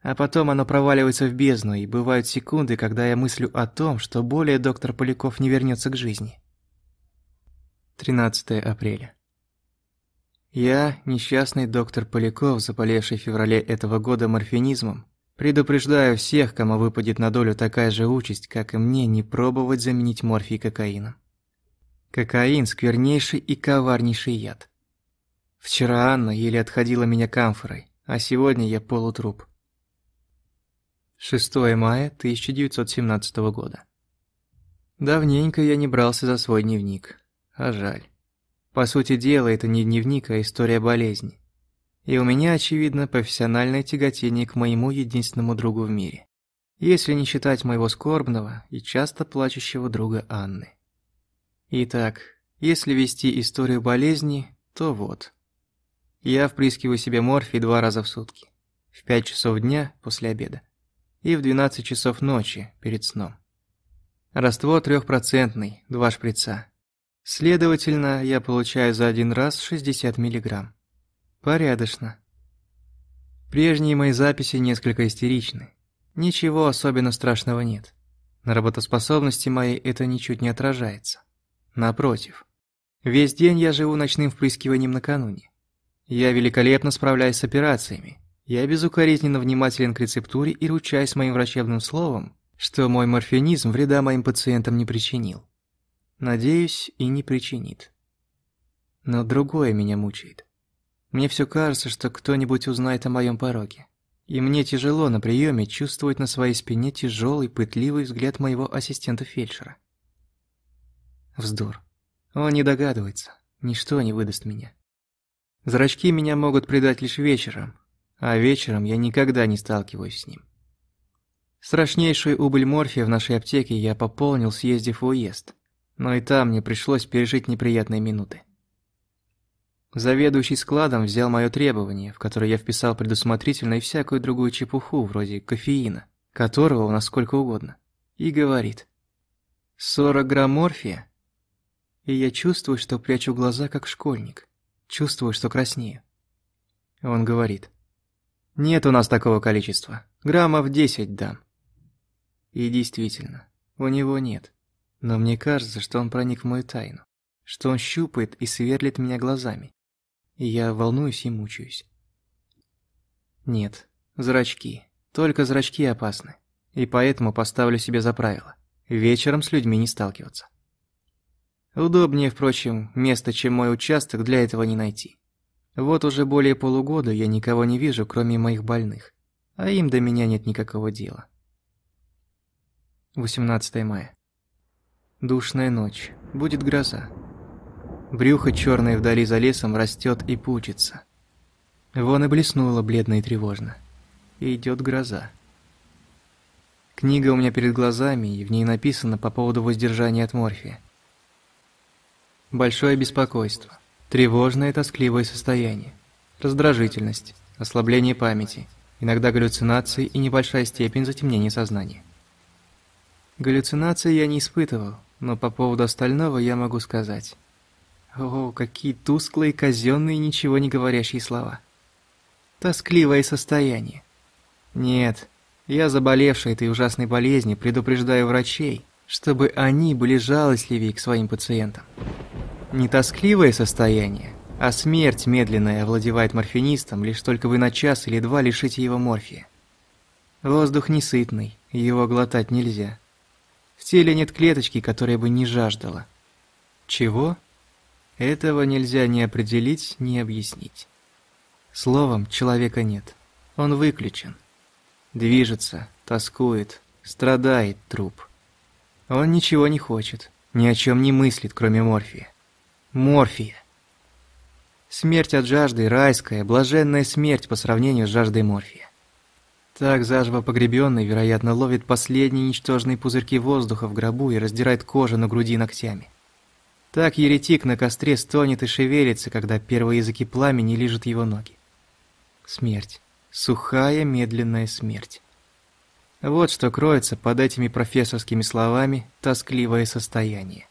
А потом оно проваливается в бездну, и бывают секунды, когда я мыслю о том, что более доктор Поляков не вернется к жизни. 13 апреля. Я, несчастный доктор Поляков, заболевший в феврале этого года морфинизмом, предупреждаю всех, кому выпадет на долю такая же участь, как и мне, не пробовать заменить морфий кокаином. Кокаин – сквернейший и коварнейший яд. Вчера Анна еле отходила меня камфорой, а сегодня я полутруп. 6 мая 1917 года. Давненько я не брался за свой дневник. А жаль. По сути дела, это не дневник, а история болезни. И у меня, очевидно, профессиональное тяготение к моему единственному другу в мире. Если не считать моего скорбного и часто плачущего друга Анны. Итак, если вести историю болезни, то вот. Я впрыскиваю себе морфий два раза в сутки. В 5 часов дня после обеда и в 12 часов ночи перед сном. Раствор трехпроцентный, два шприца. Следовательно, я получаю за один раз 60 мг. Порядочно. Прежние мои записи несколько истеричны. Ничего особенно страшного нет. На работоспособности моей это ничуть не отражается. Напротив. Весь день я живу ночным впрыскиванием накануне. Я великолепно справляюсь с операциями. Я безукоризненно внимателен к рецептуре и ручаюсь моим врачебным словом, что мой морфинизм вреда моим пациентам не причинил. Надеюсь, и не причинит. Но другое меня мучает. Мне все кажется, что кто-нибудь узнает о моем пороге. И мне тяжело на приеме чувствовать на своей спине тяжелый, пытливый взгляд моего ассистента-фельдшера. Вздор. Он не догадывается. Ничто не выдаст меня. Зрачки меня могут предать лишь вечером, а вечером я никогда не сталкиваюсь с ним. Страшнейшую убыль морфия в нашей аптеке я пополнил, съездив в уезд но и там мне пришлось пережить неприятные минуты. Заведующий складом взял мое требование, в которое я вписал предусмотрительно и всякую другую чепуху, вроде кофеина, которого у нас сколько угодно, и говорит «40 грамм морфия?» И я чувствую, что прячу глаза, как школьник, чувствую, что краснею. Он говорит «Нет у нас такого количества, граммов 10 дам». И действительно, у него нет. Но мне кажется, что он проник в мою тайну, что он щупает и сверлит меня глазами. Я волнуюсь и мучаюсь. Нет, зрачки. Только зрачки опасны. И поэтому поставлю себе за правило. Вечером с людьми не сталкиваться. Удобнее, впрочем, место, чем мой участок, для этого не найти. Вот уже более полугода я никого не вижу, кроме моих больных. А им до меня нет никакого дела. 18 мая. Душная ночь. Будет гроза. Брюхо черное вдали за лесом растет и пучится. Вон и блеснуло бледно и тревожно. И идет гроза. Книга у меня перед глазами, и в ней написано по поводу воздержания от морфия. Большое беспокойство, тревожное тоскливое состояние, раздражительность, ослабление памяти, иногда галлюцинации и небольшая степень затемнения сознания. Галлюцинации я не испытывал, но по поводу остального я могу сказать. О, какие тусклые, казенные, ничего не говорящие слова. Тоскливое состояние. Нет, я заболевший этой ужасной болезнью предупреждаю врачей, чтобы они были жалостливее к своим пациентам. Не тоскливое состояние, а смерть медленная овладевает морфинистом, лишь только вы на час или два лишите его морфия. Воздух несытный, его глотать нельзя. В теле нет клеточки, которая бы не жаждала. Чего? Этого нельзя ни определить, ни объяснить. Словом, человека нет. Он выключен. Движется, тоскует, страдает труп. Он ничего не хочет, ни о чем не мыслит, кроме морфия. Морфия. Смерть от жажды – райская, блаженная смерть по сравнению с жаждой морфия. Так заживо погребенный, вероятно, ловит последние ничтожные пузырьки воздуха в гробу и раздирает кожу на груди ногтями. Так еретик на костре стонет и шевелится, когда первые языки пламени лижут его ноги. Смерть. Сухая, медленная смерть. Вот что кроется под этими профессорскими словами тоскливое состояние.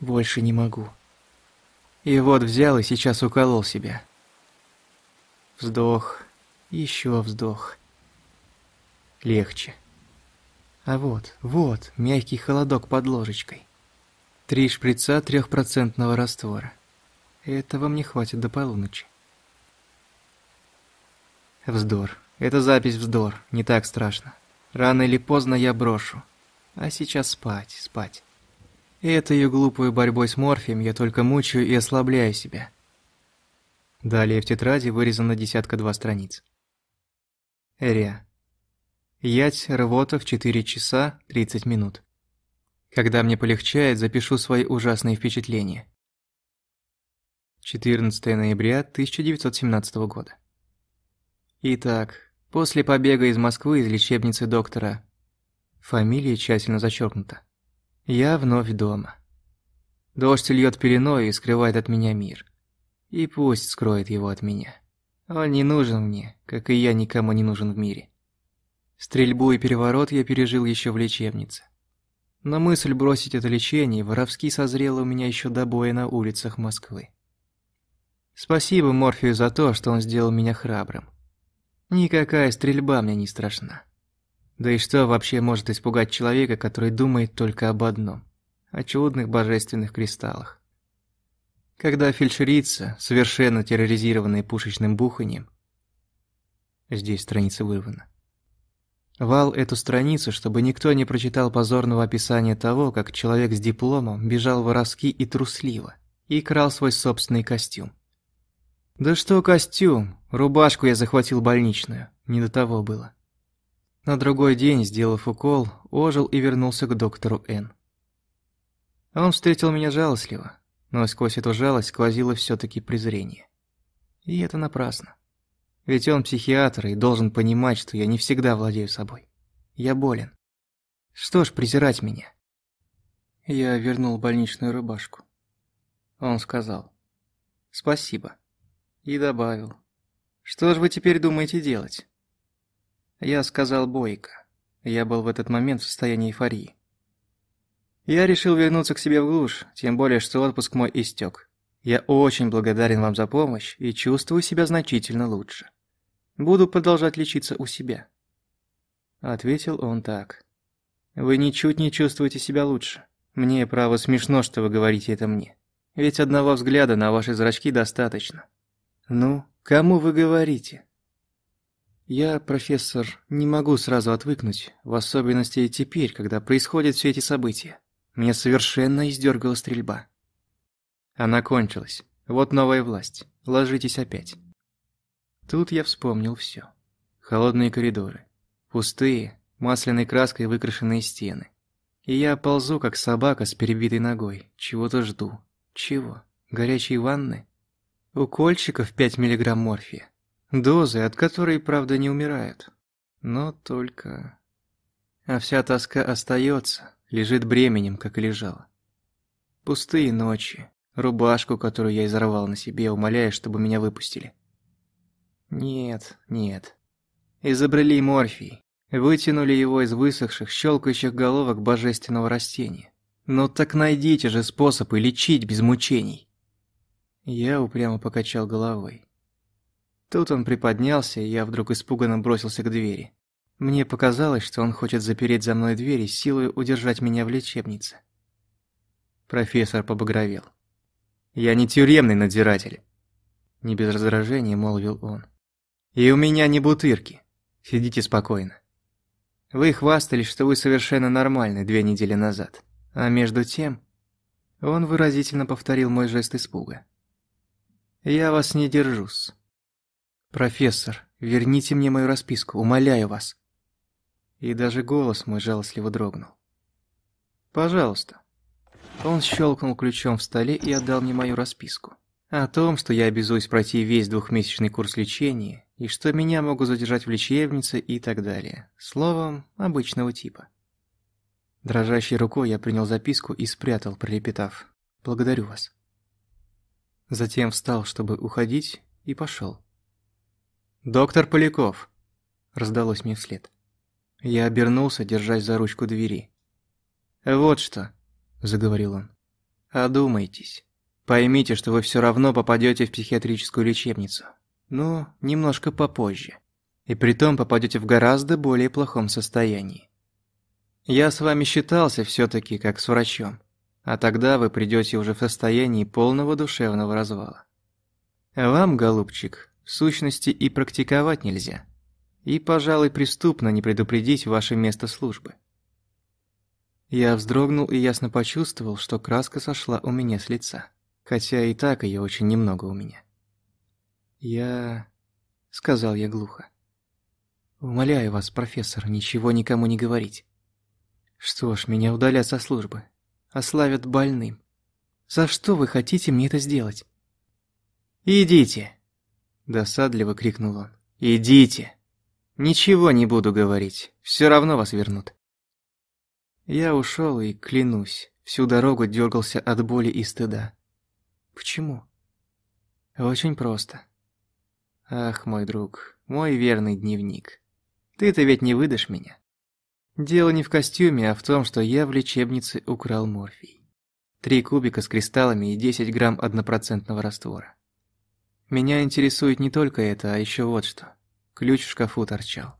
Больше не могу. И вот взял и сейчас уколол себя. Вздох, еще вздох. Легче. А вот, вот, мягкий холодок под ложечкой. Три шприца трехпроцентного раствора. Этого мне хватит до полуночи. Вздор. Это запись вздор, не так страшно. Рано или поздно я брошу. А сейчас спать, спать. Этой глупой борьбой с морфием я только мучаю и ослабляю себя. Далее в тетради вырезано десятка-два страниц. Эрия. Ять рвота в 4 часа 30 минут. Когда мне полегчает, запишу свои ужасные впечатления. 14 ноября 1917 года. Итак, после побега из Москвы из лечебницы доктора... Фамилия тщательно зачеркнута. Я вновь дома. Дождь льет пеленой и скрывает от меня мир. И пусть скроет его от меня. Он не нужен мне, как и я никому не нужен в мире. Стрельбу и переворот я пережил еще в лечебнице. Но мысль бросить это лечение воровски созрела у меня еще до боя на улицах Москвы. Спасибо Морфию за то, что он сделал меня храбрым. Никакая стрельба мне не страшна. Да и что вообще может испугать человека, который думает только об одном – о чудных божественных кристаллах? Когда фельдшерица, совершенно терроризированная пушечным буханием, здесь страница вырвана, вал эту страницу, чтобы никто не прочитал позорного описания того, как человек с дипломом бежал воровски и трусливо, и крал свой собственный костюм. Да что костюм, рубашку я захватил больничную, не до того было. На другой день, сделав укол, ожил и вернулся к доктору Н. Он встретил меня жалостливо, но сквозь эту жалость сквозило все таки презрение. И это напрасно. Ведь он психиатр и должен понимать, что я не всегда владею собой. Я болен. Что ж презирать меня? Я вернул больничную рубашку. Он сказал «Спасибо» и добавил «Что ж вы теперь думаете делать?» Я сказал бойко. Я был в этот момент в состоянии эйфории. Я решил вернуться к себе в глушь, тем более, что отпуск мой истек. Я очень благодарен вам за помощь и чувствую себя значительно лучше. Буду продолжать лечиться у себя. Ответил он так. Вы ничуть не чувствуете себя лучше. Мне, право, смешно, что вы говорите это мне. Ведь одного взгляда на ваши зрачки достаточно. Ну, кому вы говорите? Я, профессор, не могу сразу отвыкнуть, в особенности теперь, когда происходят все эти события. Меня совершенно издергала стрельба. Она кончилась. Вот новая власть. Ложитесь опять. Тут я вспомнил все. Холодные коридоры. Пустые, масляной краской выкрашенные стены. И я ползу, как собака с перебитой ногой. Чего-то жду. Чего? Горячей ванны? Укольчиков 5 миллиграмм морфия. Дозы, от которой, правда, не умирают. Но только... А вся тоска остается, лежит бременем, как и лежала. Пустые ночи, рубашку, которую я изорвал на себе, умоляя, чтобы меня выпустили. Нет, нет. Изобрели морфий, вытянули его из высохших, щелкающих головок божественного растения. Ну так найдите же способ и лечить без мучений. Я упрямо покачал головой. Тут он приподнялся, и я вдруг испуганно бросился к двери. Мне показалось, что он хочет запереть за мной дверь и силой удержать меня в лечебнице. Профессор побагровел. «Я не тюремный надзиратель», – не без раздражения молвил он. «И у меня не бутырки. Сидите спокойно». Вы хвастались, что вы совершенно нормальны две недели назад. А между тем...» Он выразительно повторил мой жест испуга. «Я вас не держусь. Профессор, верните мне мою расписку, умоляю вас». И даже голос мой жалостливо дрогнул. «Пожалуйста». Он щелкнул ключом в столе и отдал мне мою расписку. О том, что я обязуюсь пройти весь двухмесячный курс лечения, и что меня могут задержать в лечебнице и так далее. Словом, обычного типа. Дрожащей рукой я принял записку и спрятал, пролепетав. «Благодарю вас». Затем встал, чтобы уходить, и пошел. «Доктор Поляков!» – раздалось мне вслед. Я обернулся, держась за ручку двери. «Вот что», – заговорил он. «Одумайтесь. Поймите, что вы все равно попадете в психиатрическую лечебницу. Ну, немножко попозже. И притом попадете в гораздо более плохом состоянии. Я с вами считался все таки как с врачом, а тогда вы придете уже в состоянии полного душевного развала. Вам, голубчик, в сущности и практиковать нельзя. И, пожалуй, преступно не предупредить ваше место службы. Я вздрогнул и ясно почувствовал, что краска сошла у меня с лица, хотя и так ее очень немного у меня. «Я...» — сказал я глухо. «Умоляю вас, профессор, ничего никому не говорить. Что ж, меня удалят со службы, ославят больным. За что вы хотите мне это сделать?» «Идите!» — досадливо крикнул он. «Идите! Ничего не буду говорить, все равно вас вернут». Я ушел и, клянусь, всю дорогу дергался от боли и стыда. Почему? Очень просто. Ах, мой друг, мой верный дневник. Ты-то ведь не выдашь меня. Дело не в костюме, а в том, что я в лечебнице украл морфий. Три кубика с кристаллами и 10 грамм однопроцентного раствора. Меня интересует не только это, а еще вот что. Ключ в шкафу торчал.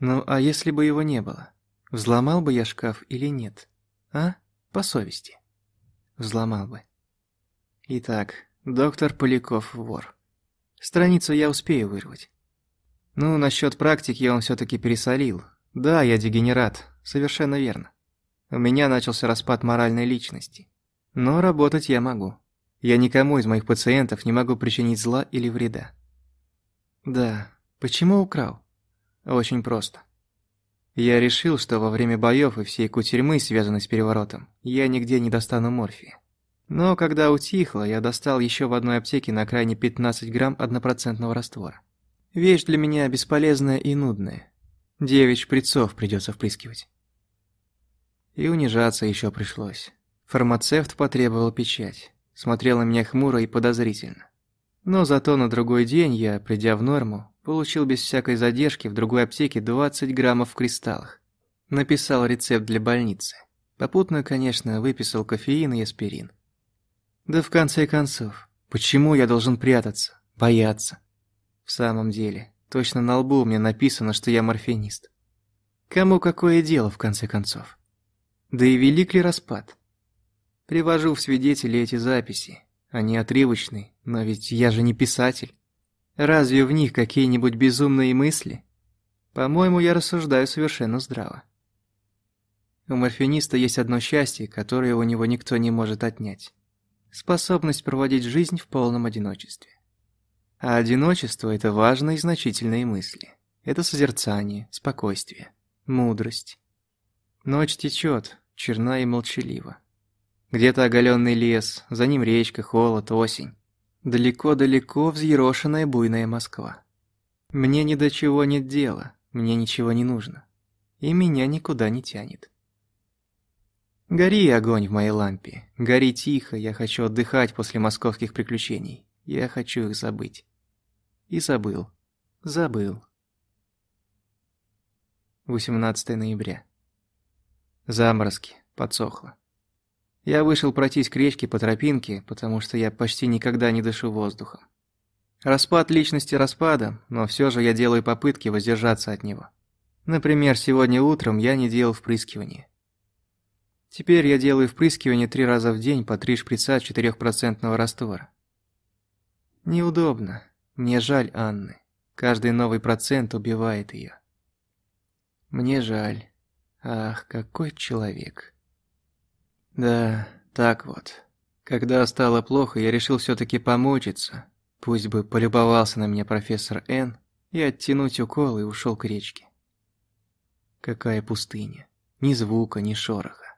Ну, а если бы его не было? Взломал бы я шкаф или нет? А? По совести. Взломал бы. Итак, доктор Поляков вор. Страницу я успею вырвать. Ну, насчет практики он все-таки пересолил. Да, я дегенерат, совершенно верно. У меня начался распад моральной личности. Но работать я могу. Я никому из моих пациентов не могу причинить зла или вреда. Да, почему украл? Очень просто. Я решил, что во время боёв и всей кутерьмы, связанной с переворотом, я нигде не достану морфия. Но когда утихло, я достал еще в одной аптеке на окраине 15 грамм однопроцентного раствора. Вещь для меня бесполезная и нудная. Девять шприцов придется впрыскивать. И унижаться еще пришлось. Фармацевт потребовал печать. Смотрел на меня хмуро и подозрительно. Но зато на другой день я, придя в норму, получил без всякой задержки в другой аптеке 20 граммов в кристаллах. Написал рецепт для больницы. Попутно, конечно, выписал кофеин и аспирин. Да в конце концов, почему я должен прятаться, бояться? В самом деле, точно на лбу меня написано, что я морфинист. Кому какое дело, в конце концов? Да и велик ли распад? Привожу в свидетели эти записи. Они отрывочные, но ведь я же не писатель. Разве в них какие-нибудь безумные мысли? По-моему, я рассуждаю совершенно здраво. У морфиниста есть одно счастье, которое у него никто не может отнять способность проводить жизнь в полном одиночестве. А одиночество – это важные и значительные мысли. Это созерцание, спокойствие, мудрость. Ночь течет, черна и молчалива. Где-то оголенный лес, за ним речка, холод, осень. Далеко-далеко взъерошенная буйная Москва. Мне ни до чего нет дела, мне ничего не нужно. И меня никуда не тянет. Гори огонь в моей лампе, гори тихо, я хочу отдыхать после московских приключений. Я хочу их забыть. И забыл. Забыл. 18 ноября. Заморозки, подсохло. Я вышел пройтись к речке по тропинке, потому что я почти никогда не дышу воздухом. Распад личности распадом, но все же я делаю попытки воздержаться от него. Например, сегодня утром я не делал впрыскивания. Теперь я делаю впрыскивание три раза в день по три шприца 4% раствора. Неудобно. Мне жаль Анны. Каждый новый процент убивает ее. Мне жаль. Ах, какой человек. Да, так вот. Когда стало плохо, я решил все-таки помучиться. Пусть бы полюбовался на меня профессор Н. и оттянуть укол и ушел к речке. Какая пустыня. Ни звука, ни шороха.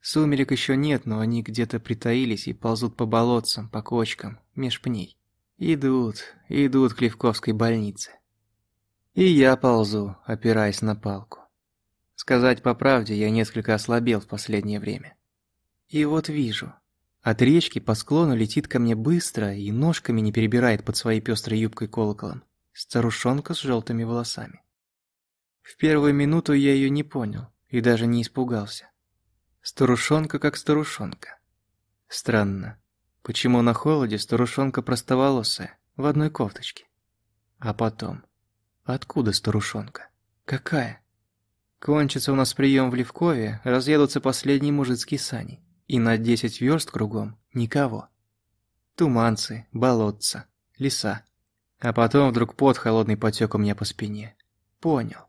Сумерек еще нет, но они где-то притаились и ползут по болотцам, по кочкам, меж пней. Идут, идут к Левковской больнице. И я ползу, опираясь на палку. Сказать по правде, я несколько ослабел в последнее время. И вот вижу. От речки по склону летит ко мне быстро и ножками не перебирает под своей пестрой юбкой колоколом. Старушонка с желтыми волосами. В первую минуту я ее не понял и даже не испугался. Старушонка как старушонка. Странно, почему на холоде старушонка простоволосая, в одной кофточке? А потом, откуда старушонка? Какая? Кончится у нас прием в Левкове, разъедутся последние мужицкие сани. И на десять верст кругом никого. Туманцы, болотца, леса. А потом вдруг пот холодный потек у меня по спине. Понял.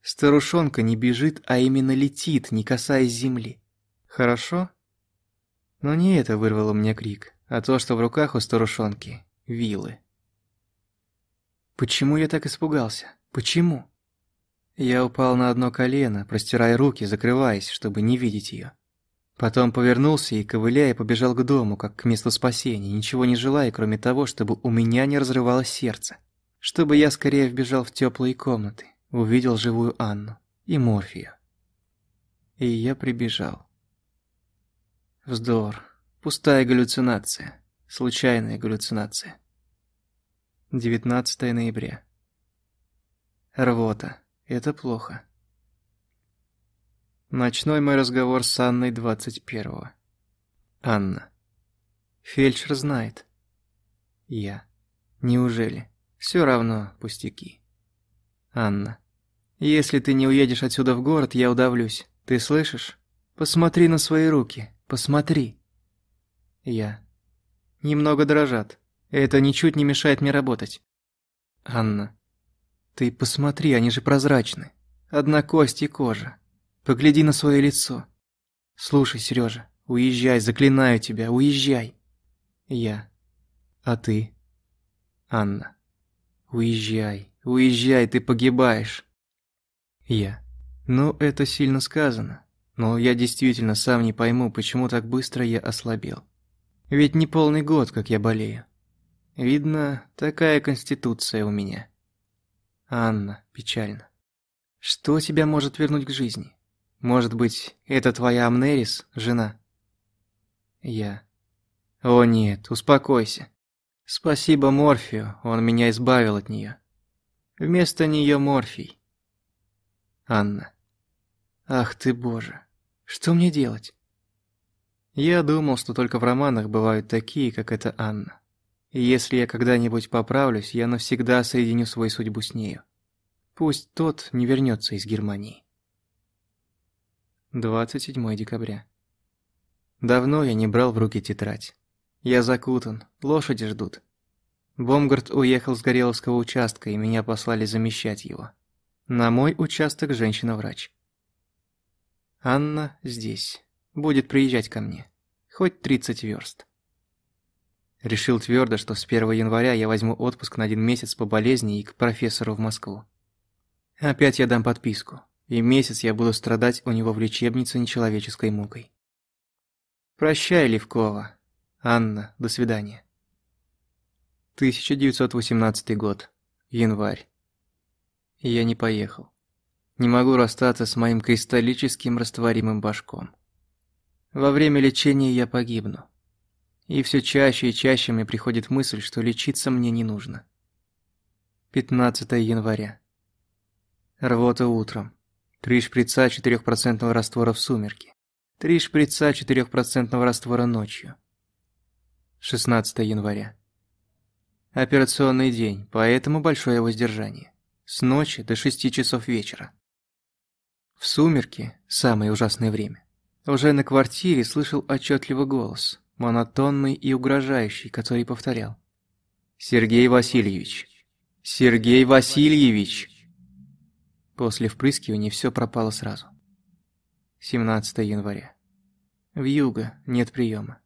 Старушонка не бежит, а именно летит, не касаясь земли. Хорошо? Но не это вырвало мне крик, а то, что в руках у старушонки – вилы. Почему я так испугался? Почему? Я упал на одно колено, простирая руки, закрываясь, чтобы не видеть ее. Потом повернулся и, ковыляя, побежал к дому, как к месту спасения, ничего не желая, кроме того, чтобы у меня не разрывалось сердце. Чтобы я скорее вбежал в теплые комнаты, увидел живую Анну и Морфию. И я прибежал. Вздор. Пустая галлюцинация. Случайная галлюцинация. 19 ноября. Рвота. Это плохо. Ночной мой разговор с Анной 21-го. Анна. Фельдшер знает. Я. Неужели? Все равно пустяки. Анна. Если ты не уедешь отсюда в город, я удавлюсь. Ты слышишь? Посмотри на свои руки. Посмотри. Я. Немного дрожат. Это ничуть не мешает мне работать. Анна. Ты посмотри, они же прозрачны. Одна кость и кожа. Погляди на свое лицо. Слушай, Сережа, уезжай, заклинаю тебя, уезжай. Я. А ты? Анна. Уезжай, уезжай, ты погибаешь. Я. Ну, это сильно сказано. Но я действительно сам не пойму, почему так быстро я ослабел. Ведь не полный год, как я болею. Видно, такая конституция у меня. Анна, печально. Что тебя может вернуть к жизни? Может быть, это твоя Амнерис, жена? Я. О нет, успокойся. Спасибо Морфию, он меня избавил от нее. Вместо нее Морфий. Анна. Ах ты боже, что мне делать? Я думал, что только в романах бывают такие, как эта Анна. Если я когда-нибудь поправлюсь, я навсегда соединю свою судьбу с нею. Пусть тот не вернется из Германии. 27 декабря. Давно я не брал в руки тетрадь. Я закутан, лошади ждут. Бомгард уехал с Гореловского участка, и меня послали замещать его. На мой участок женщина-врач. Анна здесь. Будет приезжать ко мне. Хоть 30 верст. Решил твердо, что с 1 января я возьму отпуск на один месяц по болезни и к профессору в Москву. Опять я дам подписку, и месяц я буду страдать у него в лечебнице нечеловеческой мукой. Прощай, Левкова. Анна, до свидания. 1918 год. Январь. Я не поехал. Не могу расстаться с моим кристаллическим растворимым башком. Во время лечения я погибну. И все чаще и чаще мне приходит мысль, что лечиться мне не нужно. 15 января. Рвота утром. Три шприца 4% раствора в сумерки. Три шприца 4% раствора ночью. 16 января. Операционный день, поэтому большое воздержание. С ночи до 6 часов вечера. В сумерки, самое ужасное время, уже на квартире слышал отчетливо голос – монотонный и угрожающий, который повторял. «Сергей Васильевич! Сергей Васильевич!» После впрыскивания все пропало сразу. 17 января. В юго нет приема.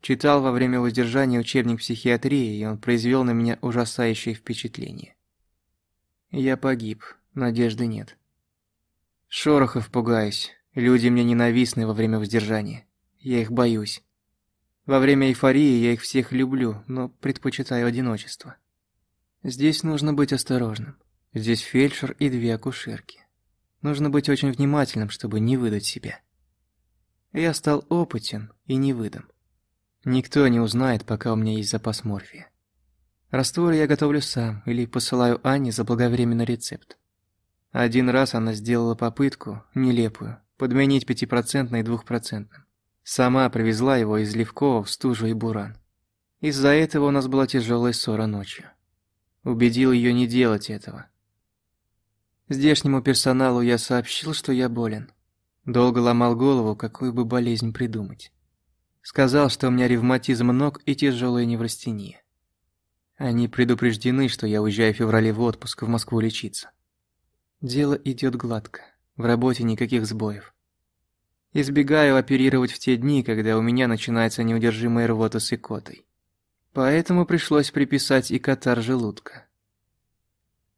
Читал во время воздержания учебник психиатрии, и он произвел на меня ужасающее впечатление. Я погиб, надежды нет. Шорохов пугаюсь, люди мне ненавистны во время воздержания. Я их боюсь. Во время эйфории я их всех люблю, но предпочитаю одиночество. Здесь нужно быть осторожным. Здесь фельдшер и две акушерки. Нужно быть очень внимательным, чтобы не выдать себя. Я стал опытен и не выдам. Никто не узнает, пока у меня есть запас морфия. Растворы я готовлю сам или посылаю Анне заблаговременный рецепт. Один раз она сделала попытку, нелепую, подменить пятипроцентный двухпроцентным. Сама привезла его из Левкова в стужу и буран. Из-за этого у нас была тяжелая ссора ночью. Убедил ее не делать этого. Здешнему персоналу я сообщил, что я болен. Долго ломал голову, какую бы болезнь придумать. Сказал, что у меня ревматизм ног и тяжелая неврастения. Они предупреждены, что я уезжаю в феврале в отпуск в Москву лечиться. Дело идет гладко, в работе никаких сбоев. Избегаю оперировать в те дни, когда у меня начинается неудержимая рвота с икотой. Поэтому пришлось приписать и катар желудка.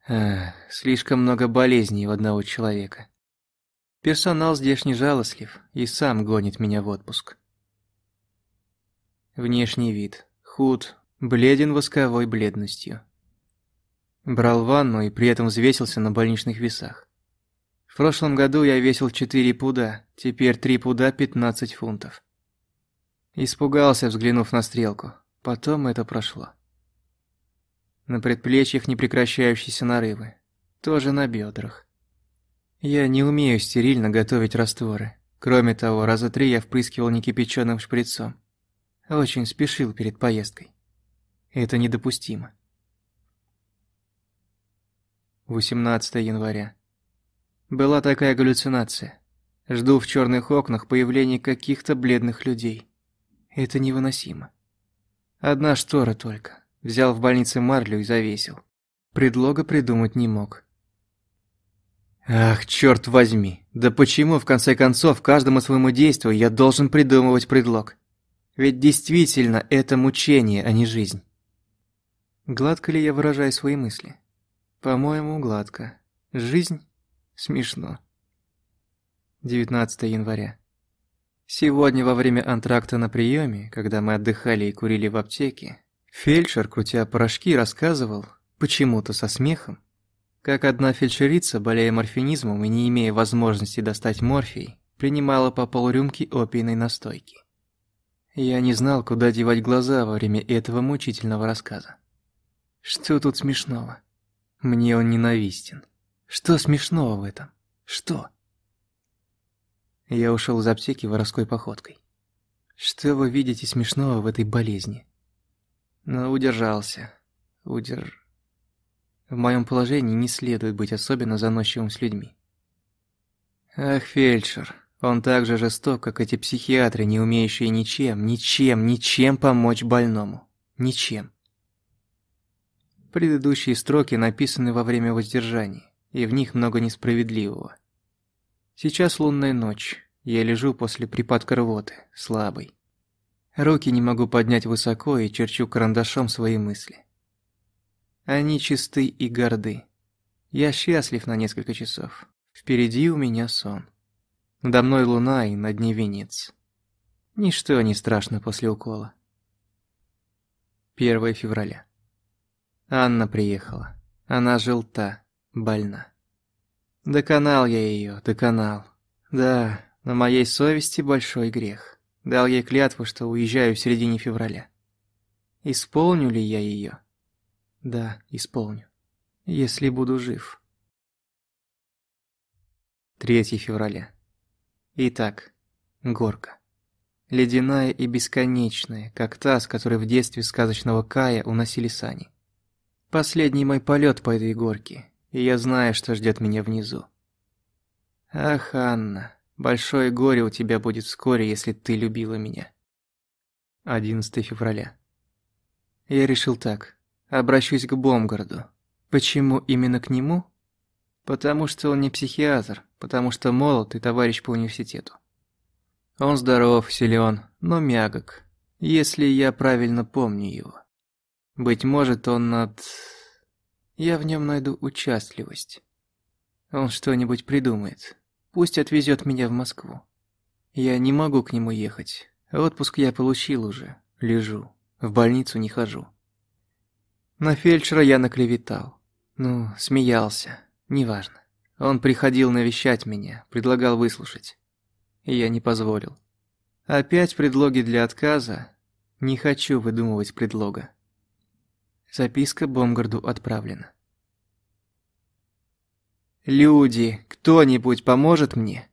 Эх, слишком много болезней у одного человека. Персонал здешний жалостлив и сам гонит меня в отпуск. Внешний вид. Худ, бледен восковой бледностью. Брал ванну и при этом взвесился на больничных весах. В прошлом году я весил 4 пуда, теперь 3 пуда 15 фунтов. Испугался, взглянув на стрелку. Потом это прошло. На предплечьях непрекращающиеся нарывы. Тоже на бедрах. Я не умею стерильно готовить растворы. Кроме того, раза три я впрыскивал некипяченым шприцом. Очень спешил перед поездкой. Это недопустимо. 18 января. Была такая галлюцинация. Жду в черных окнах появления каких-то бледных людей. Это невыносимо. Одна штора только. Взял в больнице марлю и завесил. Предлога придумать не мог. Ах, черт возьми, да почему в конце концов каждому своему действию я должен придумывать предлог? Ведь действительно это мучение, а не жизнь. Гладко ли я выражаю свои мысли? По-моему, гладко. Жизнь? Смешно. 19 января. Сегодня во время антракта на приеме, когда мы отдыхали и курили в аптеке, фельдшер, крутя порошки, рассказывал, почему-то со смехом, как одна фельдшерица, болея морфинизмом и не имея возможности достать морфий, принимала по полрюмки опийной настойки. Я не знал, куда девать глаза во время этого мучительного рассказа. Что тут смешного? Мне он ненавистен. Что смешного в этом? Что? Я ушел из аптеки воровской походкой. Что вы видите смешного в этой болезни? Но удержался. Удерж... В моем положении не следует быть особенно заносчивым с людьми. Ах, фельдшер, он так же жесток, как эти психиатры, не умеющие ничем, ничем, ничем помочь больному. Ничем. Предыдущие строки написаны во время воздержания, и в них много несправедливого. Сейчас лунная ночь, я лежу после припадка рвоты, слабый. Руки не могу поднять высоко и черчу карандашом свои мысли. Они чисты и горды. Я счастлив на несколько часов. Впереди у меня сон. Надо мной луна и над ней венец. Ничто не страшно после укола. 1 февраля. Анна приехала. Она желта, больна. Доконал я ее, доконал. Да, на моей совести большой грех. Дал ей клятву, что уезжаю в середине февраля. Исполню ли я ее? Да, исполню. Если буду жив. 3 февраля. Итак, горка. Ледяная и бесконечная, как та, с которой в детстве сказочного Кая уносили сани. Последний мой полет по этой горке, и я знаю, что ждет меня внизу. Ах, Анна, большое горе у тебя будет вскоре, если ты любила меня. 11 февраля. Я решил так, обращусь к Бомгарду. Почему именно к нему? Потому что он не психиатр, потому что молод и товарищ по университету. Он здоров, силен, но мягок, если я правильно помню его. Быть может, он над... Я в нем найду участливость. Он что-нибудь придумает. Пусть отвезет меня в Москву. Я не могу к нему ехать. Отпуск я получил уже. Лежу. В больницу не хожу. На фельдшера я наклеветал. Ну, смеялся. Неважно. Он приходил навещать меня, предлагал выслушать. Я не позволил. Опять предлоги для отказа? Не хочу выдумывать предлога. Записка Бомгарду отправлена. «Люди, кто-нибудь поможет мне?»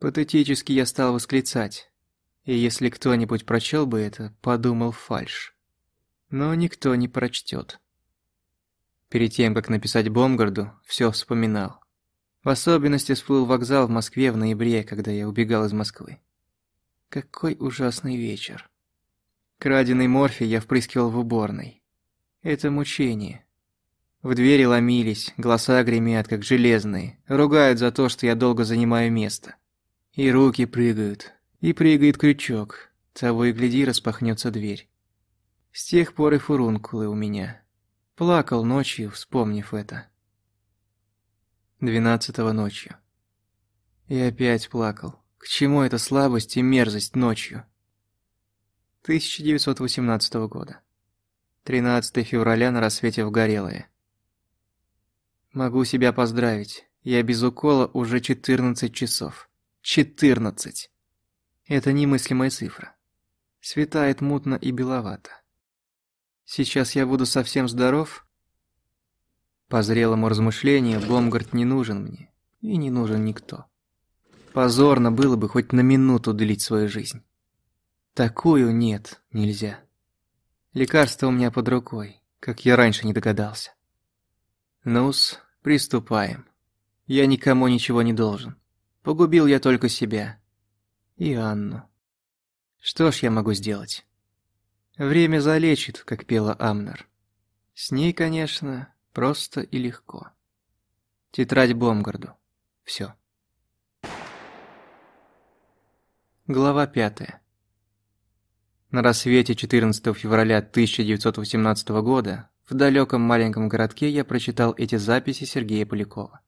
Патетически я стал восклицать, и если кто-нибудь прочел бы это, подумал фальш. Но никто не прочтет. Перед тем, как написать Бомгарду, все вспоминал. В особенности всплыл вокзал в Москве в ноябре, когда я убегал из Москвы. Какой ужасный вечер. Краденый морфий я впрыскивал в уборной. Это мучение. В двери ломились, голоса гремят, как железные, ругают за то, что я долго занимаю место. И руки прыгают, и прыгает крючок, того и гляди распахнется дверь. С тех пор и фурункулы у меня. Плакал ночью, вспомнив это. Двенадцатого ночью. И опять плакал. К чему эта слабость и мерзость ночью? 1918 года. 13 февраля на рассвете в Горелое. Могу себя поздравить. Я без укола уже 14 часов. 14. Это немыслимая цифра. Светает мутно и беловато. Сейчас я буду совсем здоров? По зрелому размышлению, Бомгард не нужен мне. И не нужен никто. Позорно было бы хоть на минуту длить свою жизнь. Такую нет, нельзя. Лекарство у меня под рукой, как я раньше не догадался. Ну-с, приступаем. Я никому ничего не должен. Погубил я только себя. И Анну. Что ж я могу сделать? Время залечит, как пела Амнер. С ней, конечно, просто и легко. Тетрадь Бомгарду. Все. Глава пятая. На рассвете 14 февраля 1918 года в далеком маленьком городке я прочитал эти записи Сергея Полякова.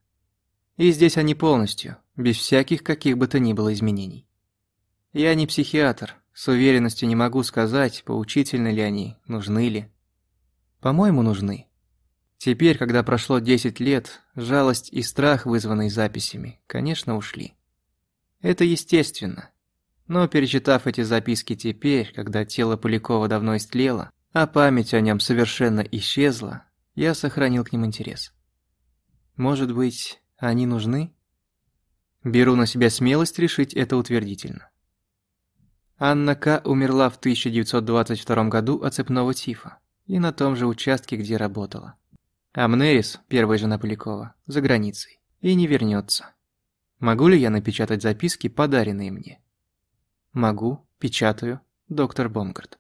И здесь они полностью, без всяких каких бы то ни было изменений. Я не психиатр, с уверенностью не могу сказать, поучительны ли они, нужны ли. По-моему, нужны. Теперь, когда прошло 10 лет, жалость и страх, вызванные записями, конечно, ушли. Это естественно. Но перечитав эти записки теперь, когда тело Полякова давно истлело, а память о нем совершенно исчезла, я сохранил к ним интерес. Может быть, они нужны? Беру на себя смелость решить это утвердительно. Анна К. умерла в 1922 году от цепного тифа и на том же участке, где работала. Амнерис, первая жена Полякова, за границей и не вернется. Могу ли я напечатать записки, подаренные мне? Могу, печатаю, доктор Бомгард.